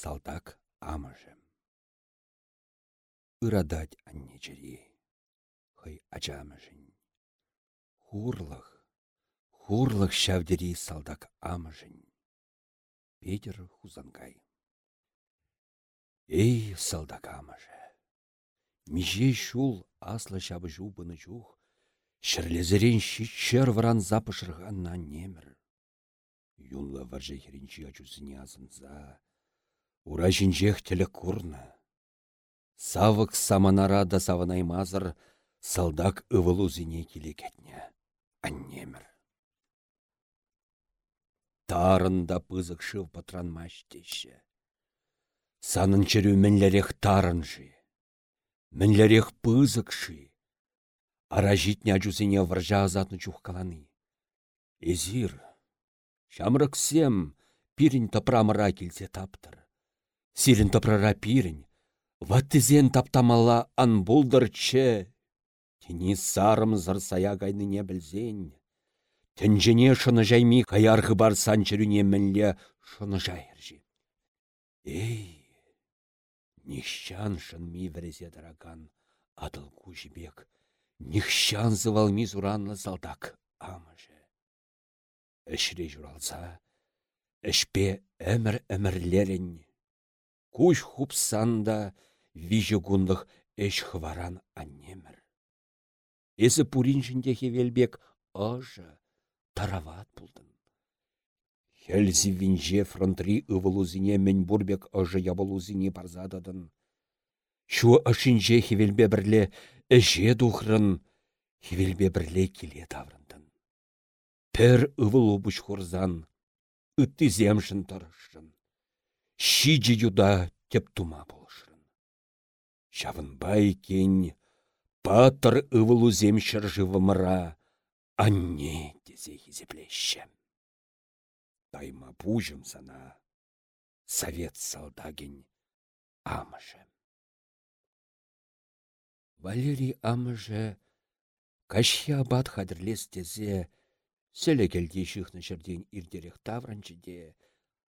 салдак амыжым. Ырадать анне чери, хый ачамыжын. Хурлых, хурлых шавдери салдак амыжын. Петер хузангай. Эй, салдак амыжы! Меже шул аслы шабы жубыны жух, Шірлезерен шитшер вран запышырғанна немір. Юнла варжа херенчі ачусыне азынза. Ура жінжех тілі курна. Савык саманара да саванаймазыр салдак ывылузине келекетне. Аннемір. Тарында пызык шыв патранмаш теші. Санын чырю мінлерек тарынжы. Мінлерек пызык шы. Ара житне ачусене варжа азатны чухкаланы. Эзир, шамрыксем пирін тапрамыра келсе таптыр. Сирін тапрара пирін, ваттызен таптамала че. Тені сарым зырсая не білзен. Шыны жайми каярғы бар санчырюне мінле шыны жайыржи. Эй, нищан шын ми вірезе дараган адыл кужибек Нихшан зывалми зуранлы залдак амыжы. Эшре журалса, эшпе әмір-әмірлерін. Куш хупсанда вижі гундық эш хваран аннемір. Эсі пурин жінде хевелбек ажы, тарават бұлдын. Хелзі винже фронтри ывылузине мен бурбек ажы ябылузине парзададын. Шу ашинже хевелбе бірле Эже духрын, хевелбе бірле келе таврындын. Пір ұвыл ұбыш хурзан, үтті земшін тұрышын. Шиджі юда теп тума болышын. Шавынбай кен, патыр ұвылу земшір живымыра, анне. Тайма пужым сана, совет салдаген амышым. Валерий амыжы кашхи абат хадірлес тезе, сөлі келде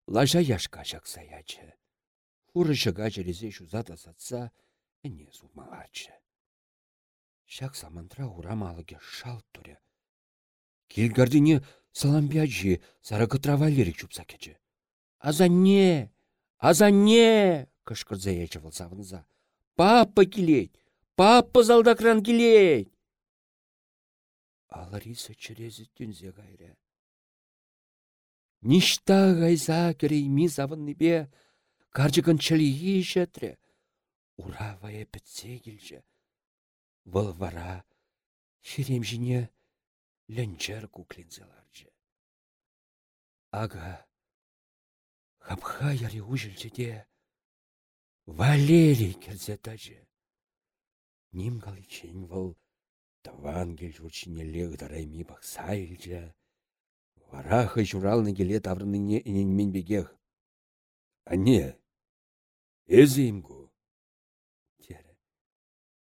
лажа яшка саячы. Хуры жыға жерезе шузата сатса, әне зумалачы. Шак самантра урамалыге шал түрі. Келгардыне саламбяджи саракытра Валерик чупса кечі. Азанне! Азанне! кышкырза ечі вылсавынза. Папа келет! Папа залдакран келейт. Алариса черезі түнзе гайры. Ништа гайза керейми завынныбе, карчыкын чылиги жетрі. Уравая бітсе келжі. Выл вара жіне ләнчер куклинзеларжы. Ага, хапха яри ужілжеде Валерий керзе тажы. Ним галичен вăл тавангел журчине лег дарайми бақса илчче. Варахы журалны келе таврыныне иненмен бегех. Ане, эзеймгу. Тере,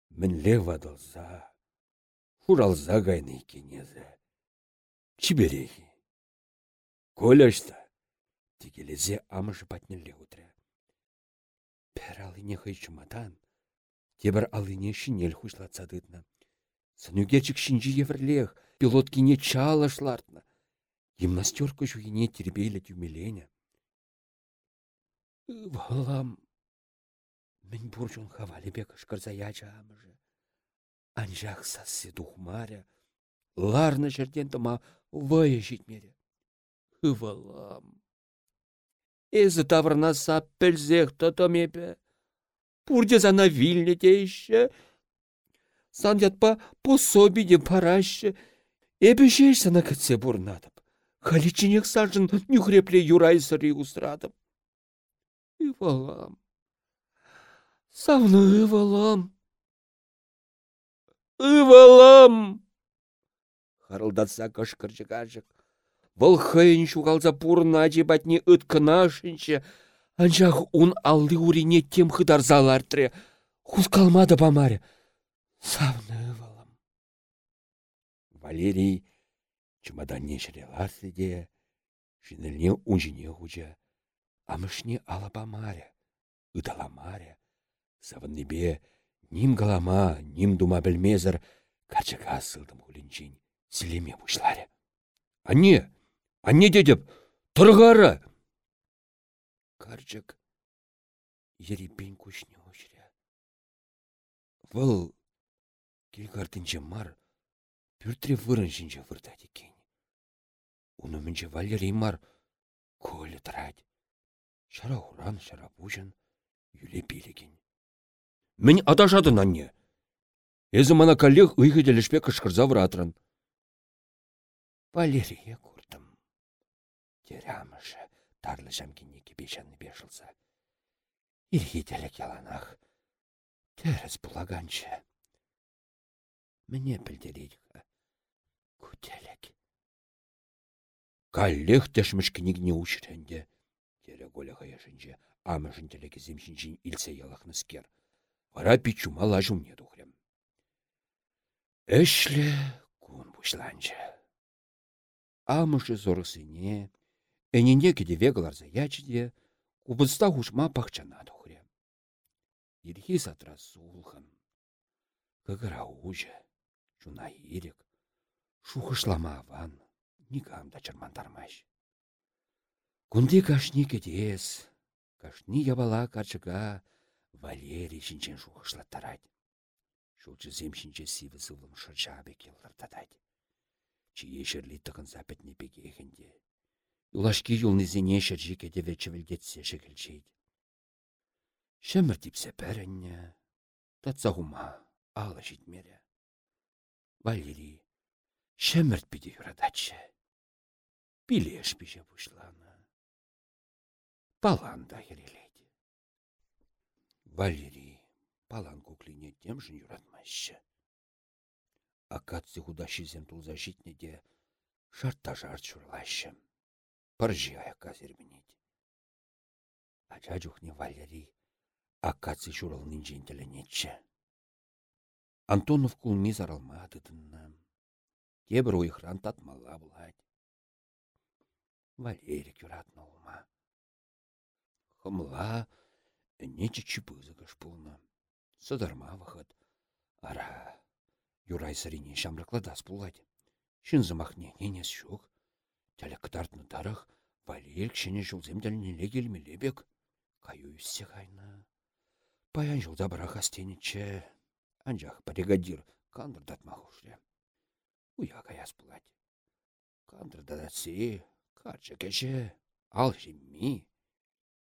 мінле вадылса, хуралза гайны кенезе. Чиберехи. Коляшта, тегелезе амышы патнелле утря. Пер алыне хый чуматан, Тебір алыне шинел хушлатсадыдна. Сынюгечік шинжі еврлех, пилоткине чалашлартна. Гимнастерка жуине тербейлі тюмелене. Валам, мен буржун хавали бек шкарзая жамыжы. Анжақ сасы духмаря, ларны жерден тыма вая житмере. Хывалам. Эзі таврна сап пілзех татамепе. Пурде зана вильне дейші. Сан ятпа пособиде парашы. Эбі жеш сана кітсе бұрнадып. Халичинек сажын нүхрепле юрай сыры ұсырадым. Ивалам. Савны ывалам. Ывалам. Харылдатса кышкырчы кажық. Бұл хыйын шуғалза пурна ажибатне ыткынашыншы, Анжақ он алды урине тем хыдар залартре. Хуз калмады бамаре. Савны валам. Валерий чемоданне шыреларсы де, жинелне унжине хуча. Амышне ала бамаре. ыдаламаре. Савыннебе ним галама, ним дума білмезір, качыға сылдым хулинчен, сілеме бұшларе. Анне, анне дедіп, тұрғары! Карчык ерепен күшіне өшірі. Вұл келгардынче мар, пүртре вырын жінже вырдады екен. Уны мінже Валерий мар, көлі тұрады. Шара уран, шара бужын, юле. Мен адашадын анне. Эзі мана коллег ұйғы делішпе кышқырза вратрын. Валерия көрдім. Терямышы тарлы жамкенне кебешанны бешілса. Ирхи делек яланах. Терес булаганчы. Мне білдерейді. Күтелек. Коллег тәшміш книгне учренде. Тере голя хаяшынче, амышын телеке земшінчін илсе ялахны скер. Вара пичума лажумне тухрем. Эшле кун бушланчы. Амышы зорысыне, әненде кеде вегаларза ячыде, кубыста хушма пахчана тухрем. Ирхи сатра сулхын. Кыгыра ужы, чуна ирек, шухышлама никам да чармантармаш. Кунди кашни кедес, кашни ябала качыга, Валерий шинчен шухышлаттарать. Шулчы земшинче сивы сывлым шырчабе келлартатать. Чие шерли тығын запетне пекехінде. Юлашки юлнызене шыржи кедеве чевілдетсе шекілчейді. Шәмір типсе пәрінне, татса хума, алы житмере. Валерий, шәмірт биде юрадачы. Билеш биже бұшланы. Паланда ерелейді. Валерий, палан куклине темжін юратмашы. Акатсы худа шизем тулза житнеде шартта жарт шурлашы. Пыржи аяққа зербінеді. Ача жүхне Валерий, акатсы шуралнын жентеленетші. Антонов кулми заралмады дынна. Тебір ойхран татмалла бұлайды. Валерий юратны олма. Хымла, нече чипызыгыш пулна. Сыдарма вахыт. Ара, юрай сырине шамрықладас пулать. Шынзымахне ненес шук. Тәлі кытартны тарах, Валерик шене жылзем дәлінеле келмеле бек. Каю үссе қайна. Паян жылда бірақ астенече. Анжақ бригадир кандырдатма хушре. Уя каяс пулать. Кандырдатси, кеше, ал жемми.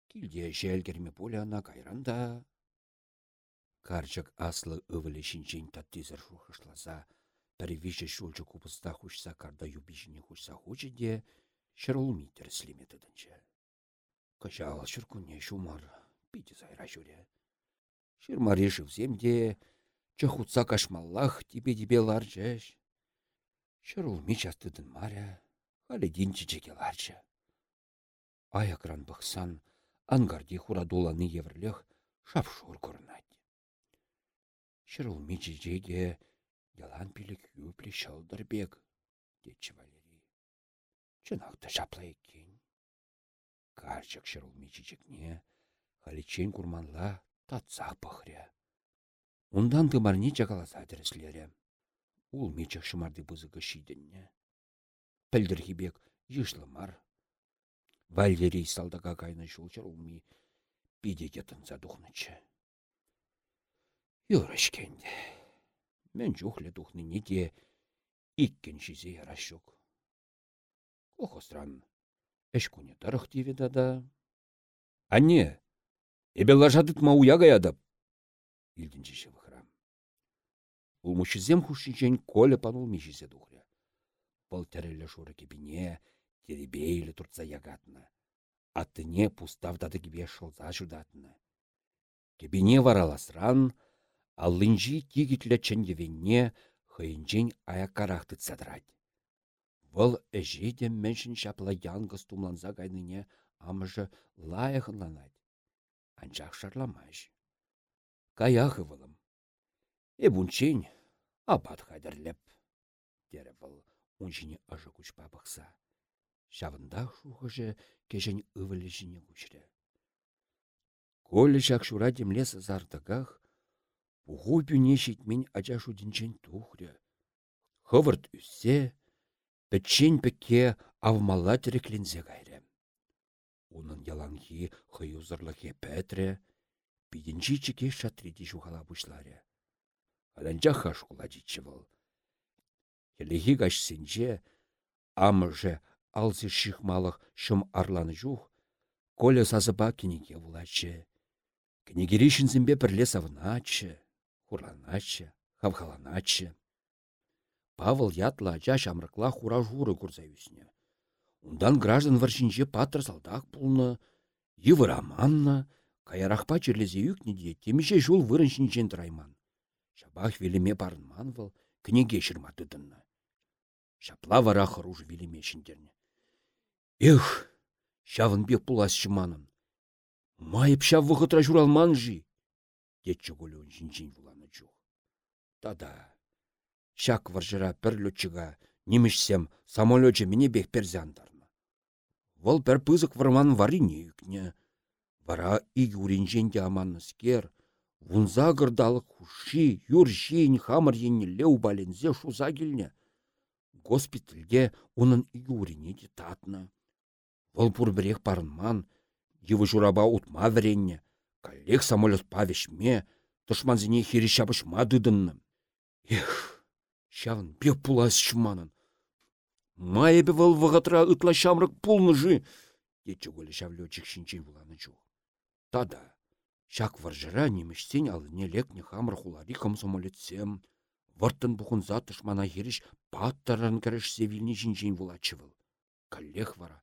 Килде желгерме поляна кайранда. Карчык аслы ывылі шинчен таттизір шухышласа, пәрі виже шулчы купыста хушса карда юбишіне хушса хучы де, шырылми тіріслеметідінші. Кышал шыркуне шумар, пиде зайра жүре. Шырмари шывземде, чахутса кашмаллах тибе-тибе ларжеш. Шырылми частыдын маря, халедин чечеке ларчы. Аякран бұқсан, ангарди хурадуланы еврлех шапшур көрнать. Шырылми чечеге, ялан пилік юплі шалдар бек, детчі Валерий. Чынақта шапла екен. Карчык шырылми чечекне, халичен курманла татсақ пықря. Ундан тымарне чакаласа діріслері. Ул мечек шымарды бызығы шидінне. Пілдірхибек йышлымар. Валерий салдаға кайны шулчар улми пидеге тынса духнычы. Юрышкенде. Мен жухле духны неде иккен шизе ярашук. Охостран. Эш куне тарых тиве да. Анне, эбе лажадыт ма уя гаядып. Илдінчі шывықрам. Улмушызем хушинчен коле панул мишізе духря. Бұл тәрелі шуры кебіне, теребейлі турца ягатны. Аттыне пуставдады кебе шылза жудатны. Кебіне вараласран, аллынжи тигітлі чендевенне хыйынчен аякарақты цадрать. Вăл эжеде мменншн çапла янгыз тумланса кайнине амыжы лайăхынланать. Анчах шарламаш. Каяхы вăлым. Эбунчен апат хайдерлеп. Тере вăл унчине ыжы кучпа пăхса. Çавында шухăжы кешен ывăлле çине кучрре. Колі жак шура демле сазардығақ, бұғу бүне шетмен ача шудінчен тухры. Хывырт үссе, пәтчен пәкке авмалла тіреклензе кайры. Унын яланхи хыюзырлығы пәтрі, бидінчі чеке шатриди жуғала бұшлары. Аланча хаш бұл. Елегі кашсенче, амыржы алзы шихмалық шым арланы жух, Коля сазыба кенеге вулачы. Кенегеришінзімбе бірле савыначы, хураначы, хавхаланачы. Павыл ятла ача шамрықла хура журы курса үсіне. Ундан граждан варшинче патыр салдақ пулны, евыраманна, каярахпа черлезе үкнеде темеше жол вырыншинчен тұрайман. Шабах велеме барынман выл, кнеге шырматыдынны. Шапла вара хыруж велеме шиндерне. Эх, Шавын бек пулас шыманын. Майып шав вғытра журалман жи. Детчі голуын жинжин вуланы жух. Тада. Шак варжыра пір лөтчіға немішсем самолетче мене бек перзяндарны. Вол пір пызык варман варине үкне. Вара иг уринженде аманны скер. Вунза гырдалық хуши, юршин, хамыр леу балензе шуза келне. Госпитальге унын иг урине де татны. Вăл пурбірех парынман, йывы жураба утма вренне, коллег самолет павешме, тышманзине хири шапышма дыдынны. Эх, шавын бек пулас шманын. Майыбе вăл вғытра ытла шамрык пулны жы, Етчі көлі шавлетчик шинчен буланы чу. Тада, шак варжыра немешсен алыне лекне хамыр хулари комсомолетсем, вырттын бұхынза тышмана херіш паттаран кіріш севиліне шинчен вулачы выл. Коллег вара,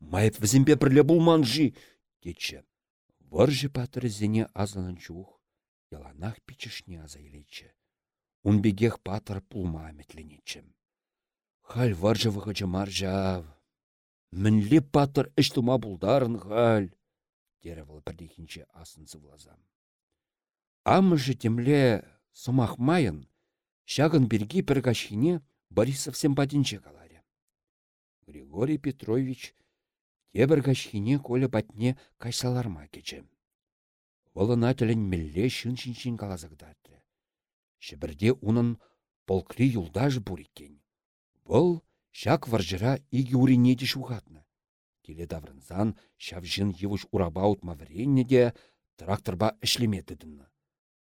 Майып візімбе бірле бұлманжи, дечі. Варжы зене азанын чух, яланах пичішне аза елечі. Унбегех патыр пулма әметленечі. Хал варжы вғычы маржав. Мінле патыр іш бұлдарын хал. Бұл бірдекінші асын влазам. Амыжы темле сымақ майын, шағын бірге біргашхине Борисов семпатинче каларе. Григорий Петрович Тебір кашхине колі батне кайсаларма кечем. Волына тілін мілле шын-шын-шын калазығдады. Шібірде унын полкри юлдаш буриккен. Бұл шак варжыра игі шуғатны. Келе даврынзан шавжын евуш ураба утма вренне де тракторба ішлеметідіні.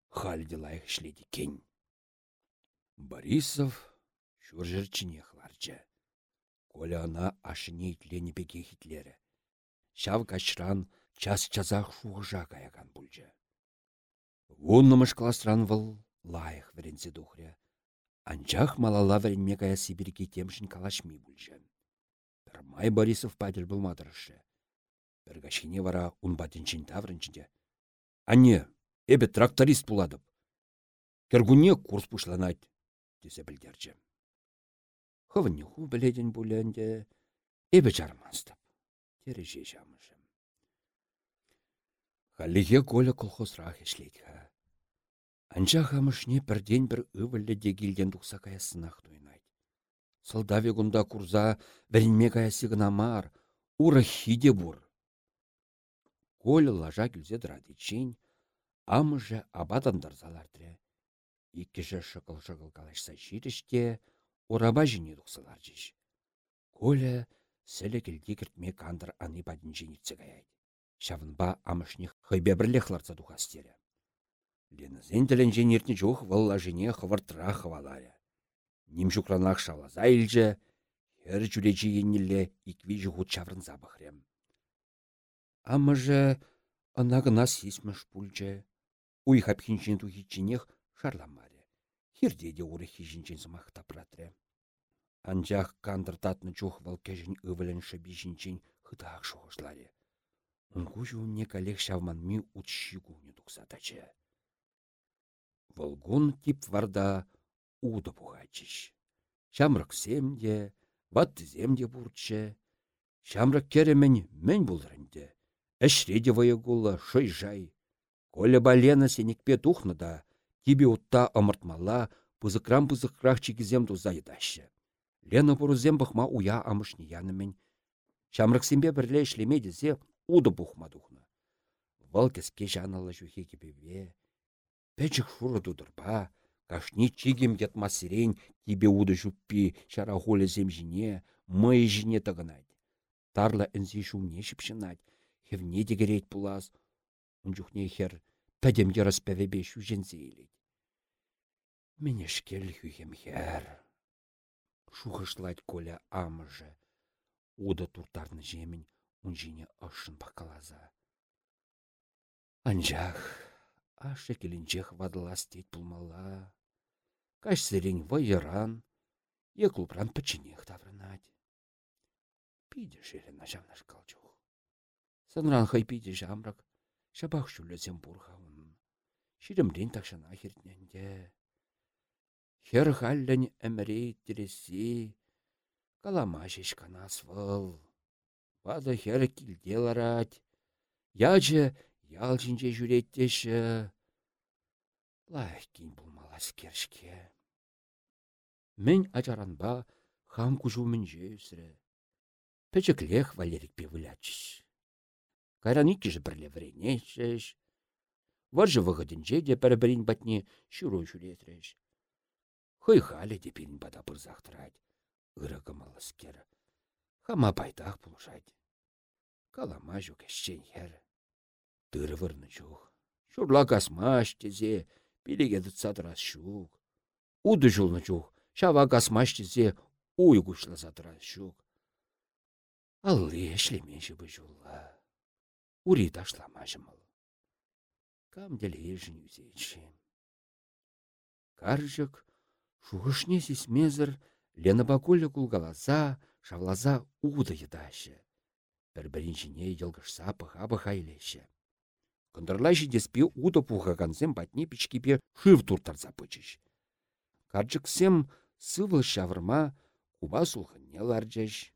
Хальде лайық ішледі кен. Борисов шүржірчіне хларчы. Коля ана ашыне итлені беге хитлері. Шав качран час чазах шуғыжа каяган бұлжы. Вуннымыш кластран выл лайық веренсе духря. Анчах малала веренме кая Сибирге темшін калашми бұлжы. Бір май Борисов падір бұлмадырышы. Бір кашхине вара ун батинчин таврынчінде. Анне, эбе тракторист буладып. Кергуне курс пушланать, десе білдерчі хывынне ху біледен бұлянде, эбі жармастып. Тереже жамышым. Халлиге коля колхозрах ешлейдіға. Анча хамышне бірден бір ывыллі дегілден тұқса каясынақ туйнайды. Сылдаве күнда курза вәрінме каясы мар, ура хиде бұр. Коля лажа күлзе дырадычен, амыжы абадандарзалар тірі. Иккіжі шықыл-шықыл калашса жиріште, Ураба жіне дұқсылар жеш. Коля сілі келге кіртме кандыр аны бадын женетсе гаяйды. Шавынба амышне хайбе бірле хларца дұқастері. Ленізен тілін женертіне жоқ валла жене хывыртыра хывалары. Ним жүкранақ шалаза илже, хер жүречі еннелі икви жүғыт чаврын забықрем. Амыжы ынағына сесміш пульже, уй хапхинчен тухичинех шарламары хирде де уры хижинчен сымақ тапратры. Анжақ кандыртатны чух вал кәжін ывылын шабишинчен хытақ шоғышларе. Унгу жуынне калех шавманми утши гуне туксатачы. Волгун тип варда уды пухачыш. Шамрак семде, ватты земде бурчы. Шамрак керемен мен булрынды. Әшреде вайыгулла шой жай. Коля балена сенекпе тухны да, Тибе утта ымыртмалла, пызыкрам-пызыкрах чигізем туза едаща. Лена бұрызем бұхма уя амышны янымен. Шамрыксембе бірле ішлеме дезе уды бұхма дұхны. Вăл кеске жанылы жухе кепеве. Пәчік шуры кашни чигем ятмасырен тебе уды жуппи шара холі земжіне, мый жіне тығынать. Тарла інзи шумне шипшынать, хевне дегерет пулас. Унжухне хер пәдемге распәвебе шужензе елет. Менешкел хюхем хер. Шухышлать коля амыжы. Уды туртарны жемін, унжине ышын бақалаза. Анжақ, ашы келінчех вадыластет пулмала. Каш сырень вайыран, еклупран пычынех таврынать. Пиде шерен ажамнаш калчух. Санран хай пиде жамрак, шабах шулесем бурхаун. Ширемден такшана хертненде. Хер халлен әмірей тіресі, калама шеш канас выл. Вады хер килделарать. Ячы Ял жинже жүреттеші. Лайкин булмалас кершке. Мен ачаранба хам кужу мінже үсірі. Пәчіклех валерикпе вылячыш. Кайран иккіжі бірле вренешіш. Варжы вғыдынже де пәрбірін батне шүру жүретреш. Хый халі депін бада бұрзақтырад. Үрігі малыскер. Хама байдақ бұлжад. Калама жүк әшчен ері тырвырны чух. Шурла касмаш тезе, пилеге садрас шук. Уды жулны чух, шава касмаш тезе, уй кушла садрас шук. Аллы эшлеменші бы жулла. Ури ташламашымыл. Кам дележін үзейші. Каржык, шухышне сесмезір, Лена бакулі кулгаласа, шавлаза уды едашы. Бір-біріншіне елгішса пыха-пыха илеші. Кындырла жидеспе уды пухаганзем батне пичкипе шыв туртарса пычыш. Карчыксем сывыл шавырма куба сулхынне ларчыш.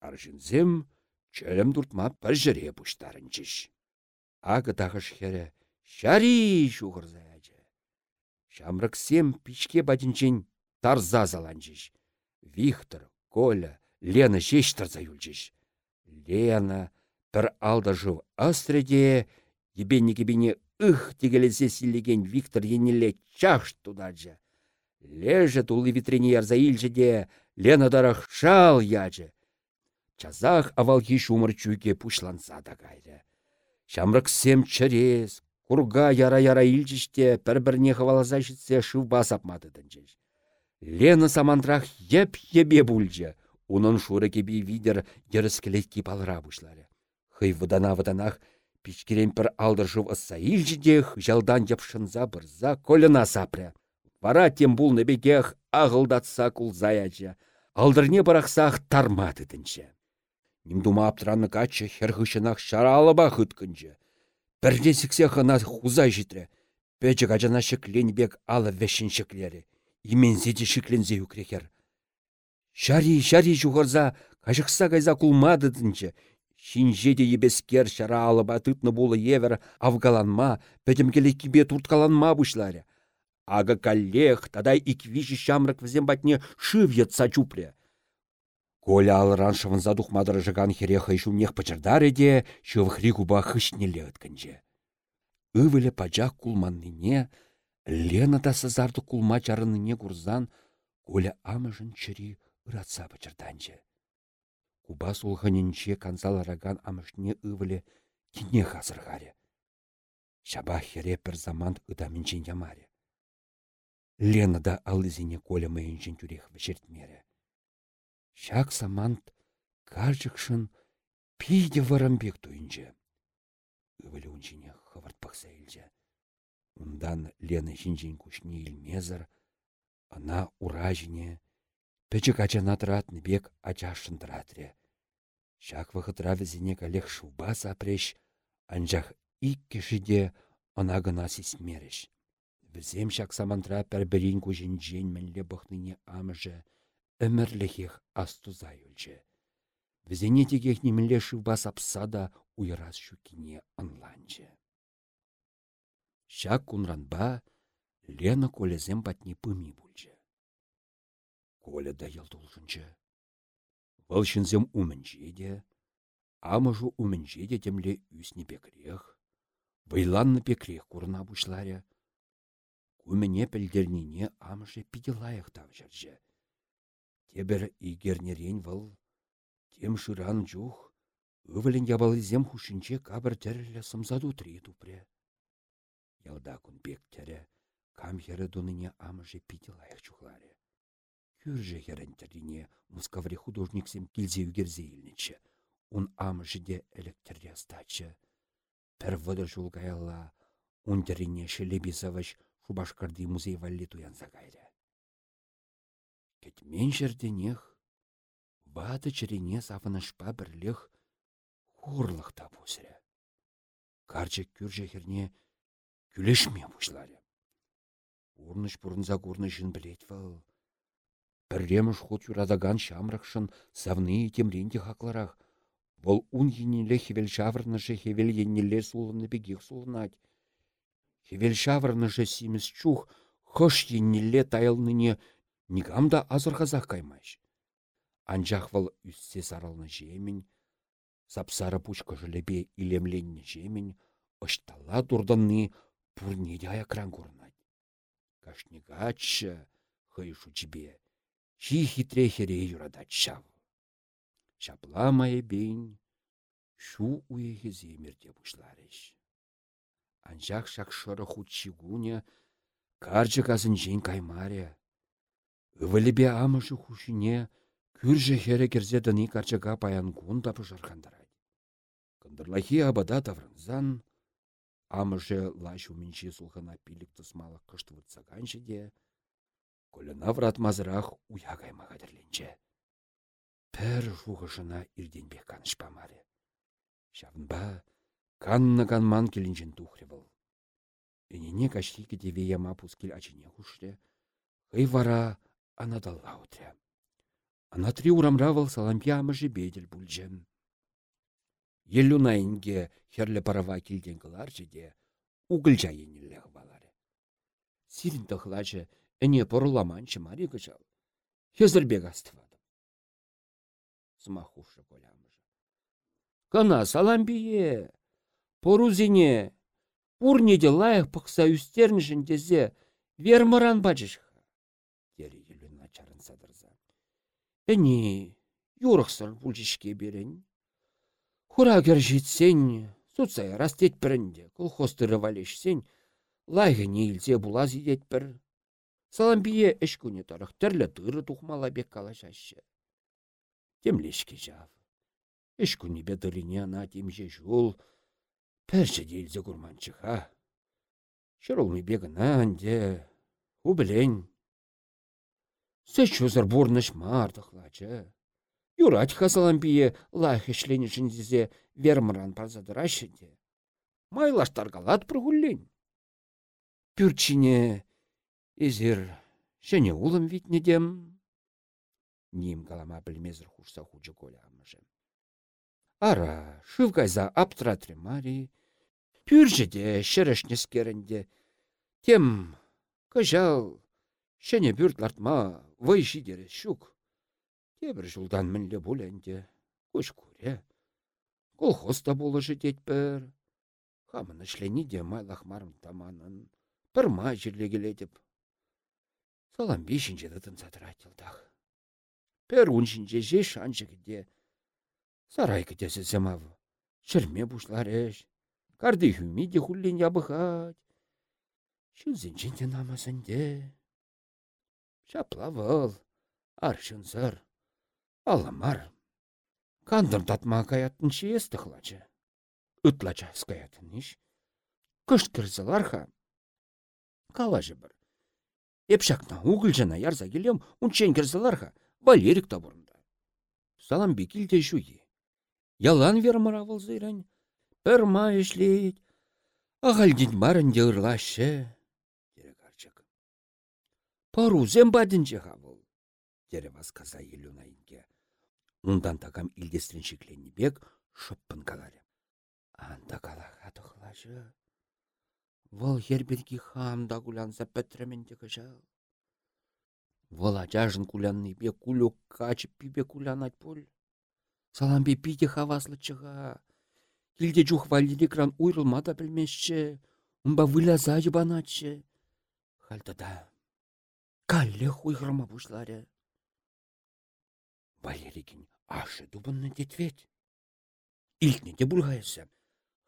Аржынзем чөлім туртма пәжіре пуштарынчыш. Ағы тағыш хері шари шуғырзаячы. Шамрыксем пичке бадинчен тарза заланчыш. Вихтор, Коля, Лена тарза юлчыш. Лена бір алда жыл астреде Ебенне-кебене ых тегелесе силеген Виктор енеле чаш тудаджа. Леже тулы витрине ярза илжеде, Лена дарах шал яджы. Чазах авалхи шумыр чуйке пушланса да. Шамрак сем чырез, курга яра-яра илчіште пір-бірне хавалаза жетсе шыв басап мадыдынчыш. Лена самантрах еп-ебе бульжы. Унын шуры кеби видер еріскелетки палыра бушлары. Хый вадана-ваданах Пичкерен пір алдыржыв ысса илжідех, жалдан жапшынза бірза колына сапря. Вара тем бұл небегех ағылдатса кулзаяча. Алдырне барақсақ тармады дінче. Нимдума аптыраны качы херхышынақ шаралыба хыткынчы. Бірде сіксе хына хуза житре. Пәчі качана шекленбек алы вешін шеклері. Имензеде шеклензе үкрехер. Шари, шари жуғырза, кашықса кайза кулмады дінче. Шинжеде ебескер шара алыба тытны булы евер авгаланма, пәдімкелі кибе турткаланма бұшлары. Ага коллег, тадай иквиші шамрак візем батне шыв етса чупре. Коля алыран шывынза духмадыры жыган хереха нех пачырдар еде, шывықри куба хышнеле өткінже. Ывылі пачақ кулманныне, Лена да сазарды кулма чарыныне курзан, Коля амыжын чыри ыратса. Куба сулханенче канзалараган амышне ывле кине хасыргаре. Шаба хере пір заман ыдамінчен ямаре. Лена да алызине коля мэйінчен тюрех вешертмере. Шак самант кажықшын пиде варамбек туйынче. Ывле унчине хавартпақса илче. Ундан Лена жинжен кушне илмезір, ана уражине Пөчік ачанатыратны бек ачашындыратре. Шак вғытра візіне калех шуба сапреш, анжақ ик кешіде она гына сесмереш. Візем шак самантра пәрбірін көжін жен мәнле бұхныне амыжы, өмірліхех астуза юлчы. Візене тегех неміле шуба сапса да уйрас шукине анланчы. Шак кунранба Лена колезем патне пыми. Коля да елдулжынчы. Вăл умменнче де, амыжу умменнче де темле үсне пекрех. Вайланны пекрех курна бушларя. Кумене пілдернине амышы пиделайық тав жаржы. Тебір игернерен выл, тем шыран жух, ывылін ябалызем хушинче кабір тәрілі сымзаду три тупре. Ялда күн бек тәрі, кам дуныне амышы пиделайық чухларе. Күржі херін тәріне мускаври художниксем килзе үгерзе илнечі. Он амышы де электрде стачы. Пір вăдыр жулгайла, унтерине шелебизавыш Шубашкарды музей валли туянса кайры. Кетмен жерденех, вады чирене савынышпа бірлех хурлықта бұсыры. Карчы күрже херне күлешме бұшлары. Урныш бұрынза курнышын білет вал. Бірреміш худ юрадаган шамрақшын савны темренде хақларақ. Бұл ун енелі хевел шавырнышы хевел енелі сулыны бегех сулынать. Хевел шавырнышы симес чух, хош еннелле тайылныне нигамда азырғазақ каймаш. Анжақ вал үстсе саралны жемін, сапсары пучка жылебе илемленне жемін, ұштала дұрданны пурнеде аякран көрнать. Кашнигачы, хайшу чебе, ши хитре хере юрадат шав. Шапла мае бейн, шу уехе земерде бушларыш. Анжақ шақ шыры хутчигуне, карчы казын жен каймаре. Өвілібе амышы хушине, күржі хері керзе карчыға паян кун тапы жарқандарай. Кындырлахи абада таврынзан, амышы лаш умінче сулхана пилік тұсмалы кышты вұтсаганшы де, колына врат мазырақ уя кайма қадірленче. Пәр жуғышына ирденбек каныш памаре. Шавынба, Канна канман келінчен тухревыл. Энене кашли кедеве яма пускел ачыне хушре. Хый вара анадалла утря. Ана три урамравал салампия амыжы бедел бульжем. Еллюнайынге херлі парава келден кыларчы де, угылжа енелле хваларе. Сирин тахлачы, әне поруламанчы мари кычал. Хезірбек астывады. Смахушы колямыжы. Кана салампие, Порузине, пурнеде лайық пықса үстернішін дезе, вермыран бачышха. Дері елін начарын садырза. Әне, юрықсыр бұлжішке берен. Хурагер жетсен, сұтсай растет бірінде, колхостыры валешсен, лайғы нейлзе бұлаз едет бір. Саламбие үш күне тарық тірлі тыры тұқмала бек калашашы. Темлешке жав. Үш күне бедіріне ана темже жол, Пәрші дейлзі күрманчыға. Шырылмы бегіна анде, убілен. Сәч чөзір бурныш мардықлачы. Юрать хасалан бие лайх ішленішін зізе вермыран парзадырашы де. Майлаштар галат езір және улым витнедем. Ним калама білмезір хушса хучы колямыжы. Ара, шывгайза аптратре мари, пүржеде шерешнескерінде. Тем, кажал, шене бүрт лартма, вай жидері шук. Тебір жылдан мінлі боленде, көш көре. Колхозда болы жидет бір. Хамын ішлені де майлах марым таманын, бір ма жерле келедіп. Салам бешінже дытын сатыратылдақ. Пер уншинже же шанжығыде, Сарайкы тесе земав. Шерме бушлар эш. Карды хүми де хуллин ябыхать. Шүзінчен де намасынде. Шаплавыл. Аршынсыр. Аламар. Кандыр татма каяттын шиесті қылачы. Үтлача скаятын иш. Кышт кірзіларха. Калажы бір. Епшакна угылжана ярза келем, унчен кірзіларха. Валерик табырында. Салам бекіл де жуи. Ялан вермара вăлсырăн, пір ма ішлейт, ағалден барын деғырлашы, дере карчык. Парузем бадынче хавыл, дере васказа елюнайынке. Ундан такам илдестрен шекленні бек шыппын каларе. Анда калаха тұхлашы. Вăл херберки хамда кулянса пәттременде кыжал. Вăл ачажын кулянны бек кулюк качып пибе кулянать пуль. Саламбе пиде хаваслы чыға. Килде чух кран уйрылма да білмешче. Умба выляза жыбаначче. Хальтада. Калле хуйғырма бұшлары. Валерикин ашы дубынны детвет. Илтне де бұлғайсы.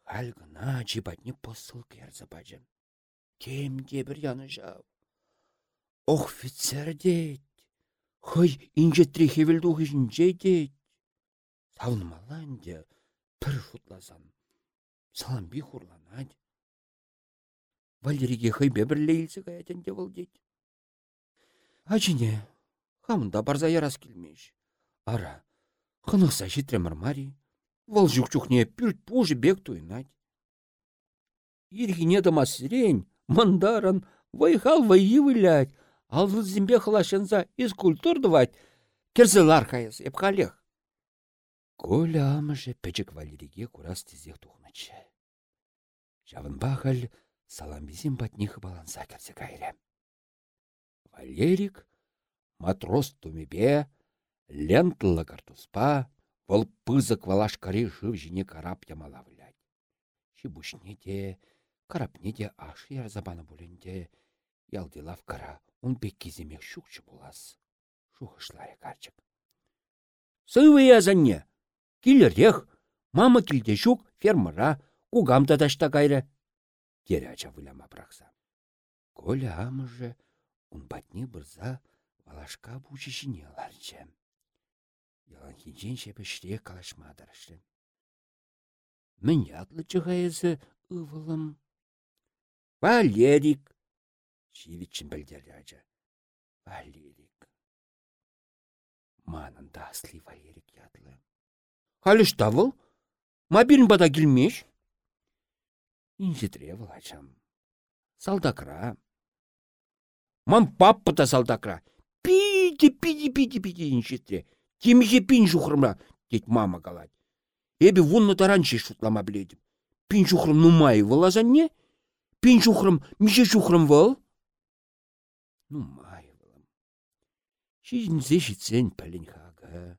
Хальгына жибатне посыл керзі бачы. Кем де бір яны жау. Офицер дейт. Хой инже трихевел духышынче дейт. Савнымаланде пір шутласан. Саламби хурланад. Валериге хайбе бір лейлсі каятен де бұл дейт. Ачине, хамында барза ярас келмеш. Ара, хынықса житремір мари. Вăл çухне пүрт пужы бек туйнать. Ирхине дама сирень, мандаран, вайхал вайи вылять, алвыл зембе халашынса из культур дывать, керзылар хайыз, епхалех. Коля амыжы пәчік валериге курас тезек тухначы. Жавын бағыл саламбизин батнихы баланса керсе. Валерик матрос тумебе, лентылы картуспа, Вăл пызык валашкари жыв жіне карап ямала вылять. Шибушне те, карапне те аш ярзабаны бүленде, ялдилав кара, он бек кеземек шукчы булас. Шухышларе карчык. Сывы язанне, килерех, мама килде фермара, кугам ташта кайры. Тере ача выляма прақса. Коля амыжы, он батне бұрза, валашка бучы жіне ларчы. Ялан хинчен шепе шре калашмадарышы. Мен ятлы чығайызы ывылым. Валерик. Шивитчин білдері ажа. Валерик. Манын да асли Валерик ятлы. Халыш тавыл? Мабирін бада келмеш? Инжитре ачам. Салдакра. Мам паппа да салдакра. Пиди, пиди, пиди, пиди, инжитре. Темеге пин жухрымра, дед мама галать. Эбі вунны таранче шутлама біледім. Пин жухрым нумай вылазан не? Пин жухрым миже жухрым выл? Нумай вылым. Шизінзе житсен пәлін хага.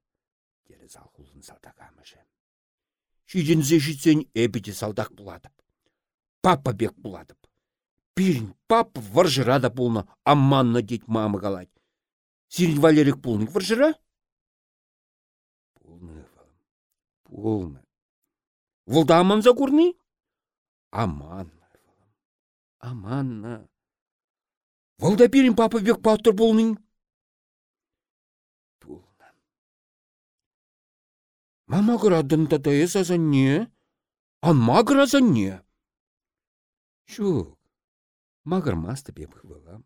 Дері зал хулын салдақамышы. Шизінзе житсен әбіде салдақ бұладып. Папа бек бұладып. Пирин папа варжыра да пулна, амманна дед мама галать. Сирин Валерик пулник варжыра? Полно. Вылда аманза курни? Аманна. Аманна. Вылда берін папа бек паттыр болның? Полно. Мама градын татая сазан не? Анма гразан не? Шук. Магырмасты беп хвылам.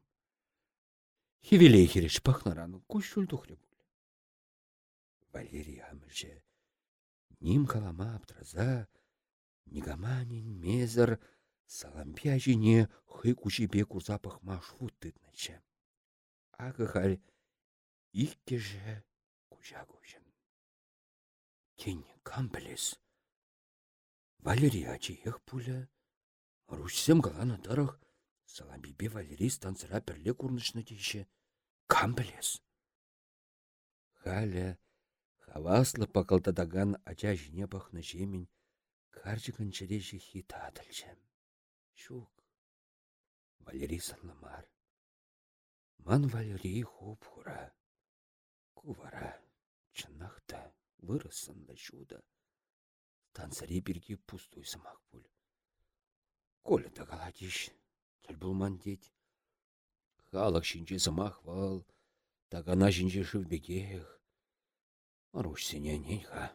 Хевелей хереш пахнарану кушул тухребу. Валерия амырже Ним калама аптраза, нигаманин мезір, салампия жіне хый кучипе курзапах машу тытнычы. Ағы хал иккеже куча кучын. Кенне кам білес. Валерия ачиех пуля, Рушсем галана тарах, саламбибе Валерий станцыра пірле курнышны дейші. Кам. Халя Хаваслы пақылтадаган ача жіне бақны жемін, карчыкын чыреші хит адылчы. Шук. Валерий санламар. Ман Валерий хуп хура. Кувара. Чынақта вырысында шуда. Тансари бірге пустой сымақ бұл. Коля тагаладиш. Тіл бұлман дед. Халық шинче сымақ вал. Тагана шинче шывбекех. Неньха.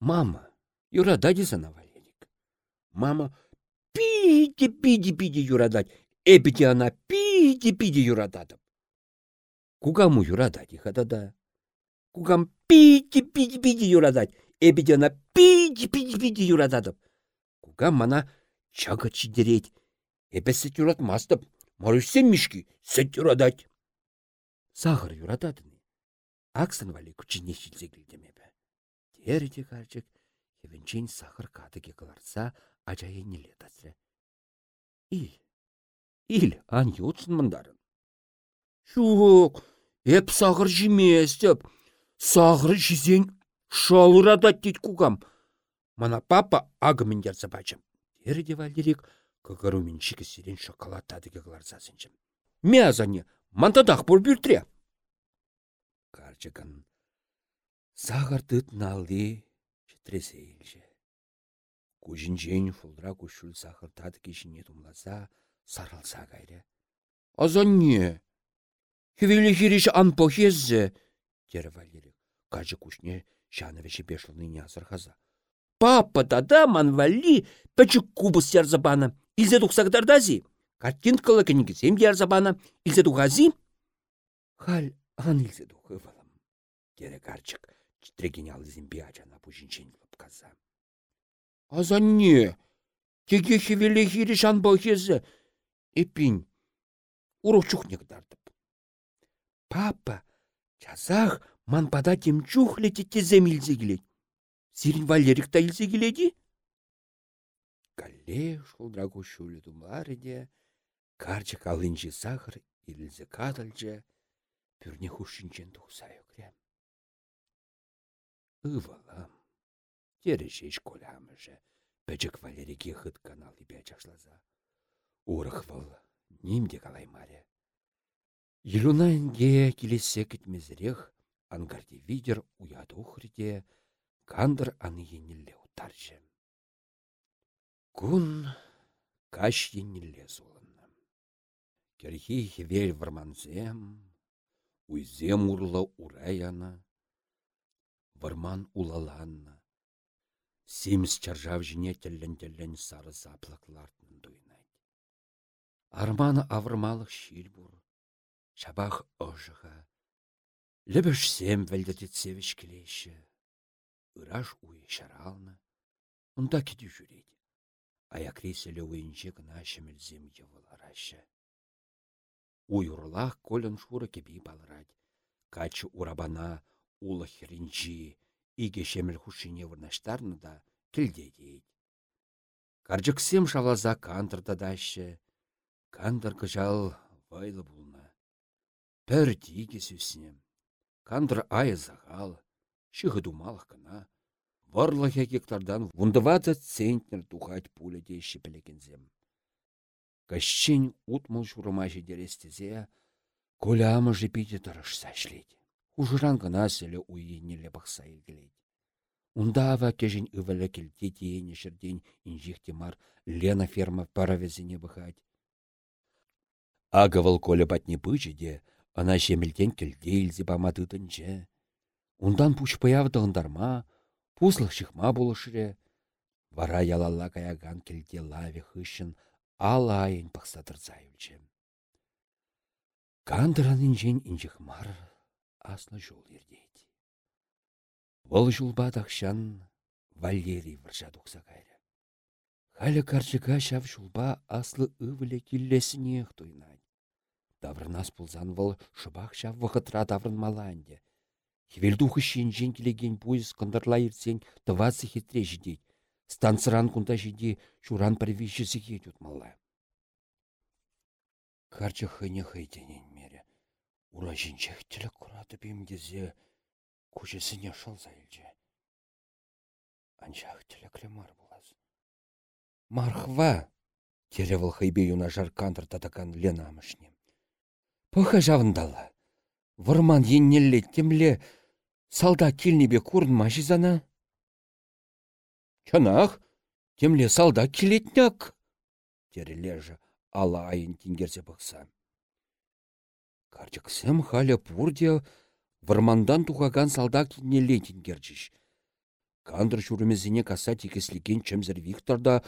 Мама, юрада сана Валерик. Мама, пиди, пиди, пиди юрадать. Эпити она пиди, пиди юрадатып. Кугаму юрадать хадада. Кугам пиди, пиди, пиди юрадать. Эпити она пиди, пиди, пиди юрадатып. Кугам мана чага чидереть. Эпесі юратмастып. Маруш мишки, сет юрадать. Сахар юрадатын. Аксан вали күчіне шілзе келдемебі. Терде қарчык, хевенчен сахар кадыге кыларса, ажайы неле тасыры. Ил, ил, ан йотсын мындарын. Шуқ, эп сахар жемес деп, сахар жезен шалырадат дейд кугам. Мана папа агымын ярса бачым. Терде валерик кыгыру мен сирен шоколад тадыге кларсасынчым. Ме азане, мантадақ бұр бүртіре. Карчыгын сағыр тыт налды чітресе елже. Кужинжен фулдра кушул сахар тады кешіне тумласа, саралса кайры. Азанне, хевелі хириш ан похеззе, тері валерик. Кажы кушне шановеші бешлыны нясыр хаза. Папа тада манвали пәчік кубыс ярзабана. Илзе тухсагдардази. Картинкалы кенігізем ярзабана. Илзе тухази. Халь ан илзе тухы валам. Кері карчык. Читреген алызем биачана пужинчен лапказа. Азанне. Теге хевеле хири шан бахезі. Эпин. Урок чухнегдардып. Папа, часах ман пада темчухле тетезем илзе келет. Сирин Валерик та илсе келеди? Калле шулдра кушулі думлареде, карчы калынчы сахар илзе кадалчы, пүрне хушинчен тухса өкрем. Ывалам, терешеш колямыжы, пәчік Валерике хыт каналы бәчашлаза. Урых выл, нимде калаймаре. Илунайнге келесе кітмезірех, ангарде видер уяды ухрде, кандыр аны енілле утаржы. Кун каш енілле золынны. Керхи хевел варманзем, уйзем урла ураяна, варман улаланна. Семіз чаржав жіне теллен-теллен сары заплаклартын дуйнай. Арманы авырмалық шилбур, шабах ожыға, лебіш сем вәлдететсевіш келеші ыраш уй шаралны. Унда кеде жүреді. Аякреселі ойынче гына шемілзем евыларашы. Уй урлах колын шуры кеби балырад. Качы урабана улы херінчі, иге шеміл хушине вырнаштарны да келде дейд. Каржықсем шавлаза кандырда дашы. Кандыр кыжал вайлы булна. Пір диге сүснем. Кандыр айы зағал Шығы думалық кына. Варлығы гектардан вундывадцать центнер тухать пуля дейші білігінзем. Кашчен утмыл журыма жедерестезе, колямы жепеде тұрыш сәшлейді. Ужыран гына селі уйенелі бақса елгілейді. Ундава кежін ывілі келде дейіне жерден инжектемар Лена ферма паравезіне бұхать. Агавыл колі батне бычыде, ана жемілден келде илзе бамадыдынче. Ундан пуш паявдығындарма, пуслых шықма болышыре. Вара ялалла каяган келде лаве хышын алайын пақсатырза үлчем. Кандыран инжен инжіхмар аслы жол ердейді. Ол жулба дақшан Валерий варжа дұқса кайры. Халі карчыға шав жулба аслы ывыле келлесіне тұйнай. Даврынас пулзан вол шыбақ шав вғытра даврын маланде. Хевелдухы шенжен келеген пойыз қындырла ерсен тывасы хитре жидейд. Станцыран кунда жиде шуран привишесі хетют мала. Карчы хыне хайтенен мере. Ура жинчех тілі құраты бемдезе көшесіне шылза елже. Анчах тілі клемар болаз. Мархва! Теревіл хайбе юна жар кантыр татакан ленамышне. Пыха жавындала. Вырман еннелле темле салда килнебе курн машизана. Чанах, темле салда килетняк. Терележі ала айын тенгерсе бұқса. Карчықсым халя пурде вырмандан тухаган салда килнеле тенгерчіш. Кандыр жүрімізіне каса текеслеген чемзір Викторда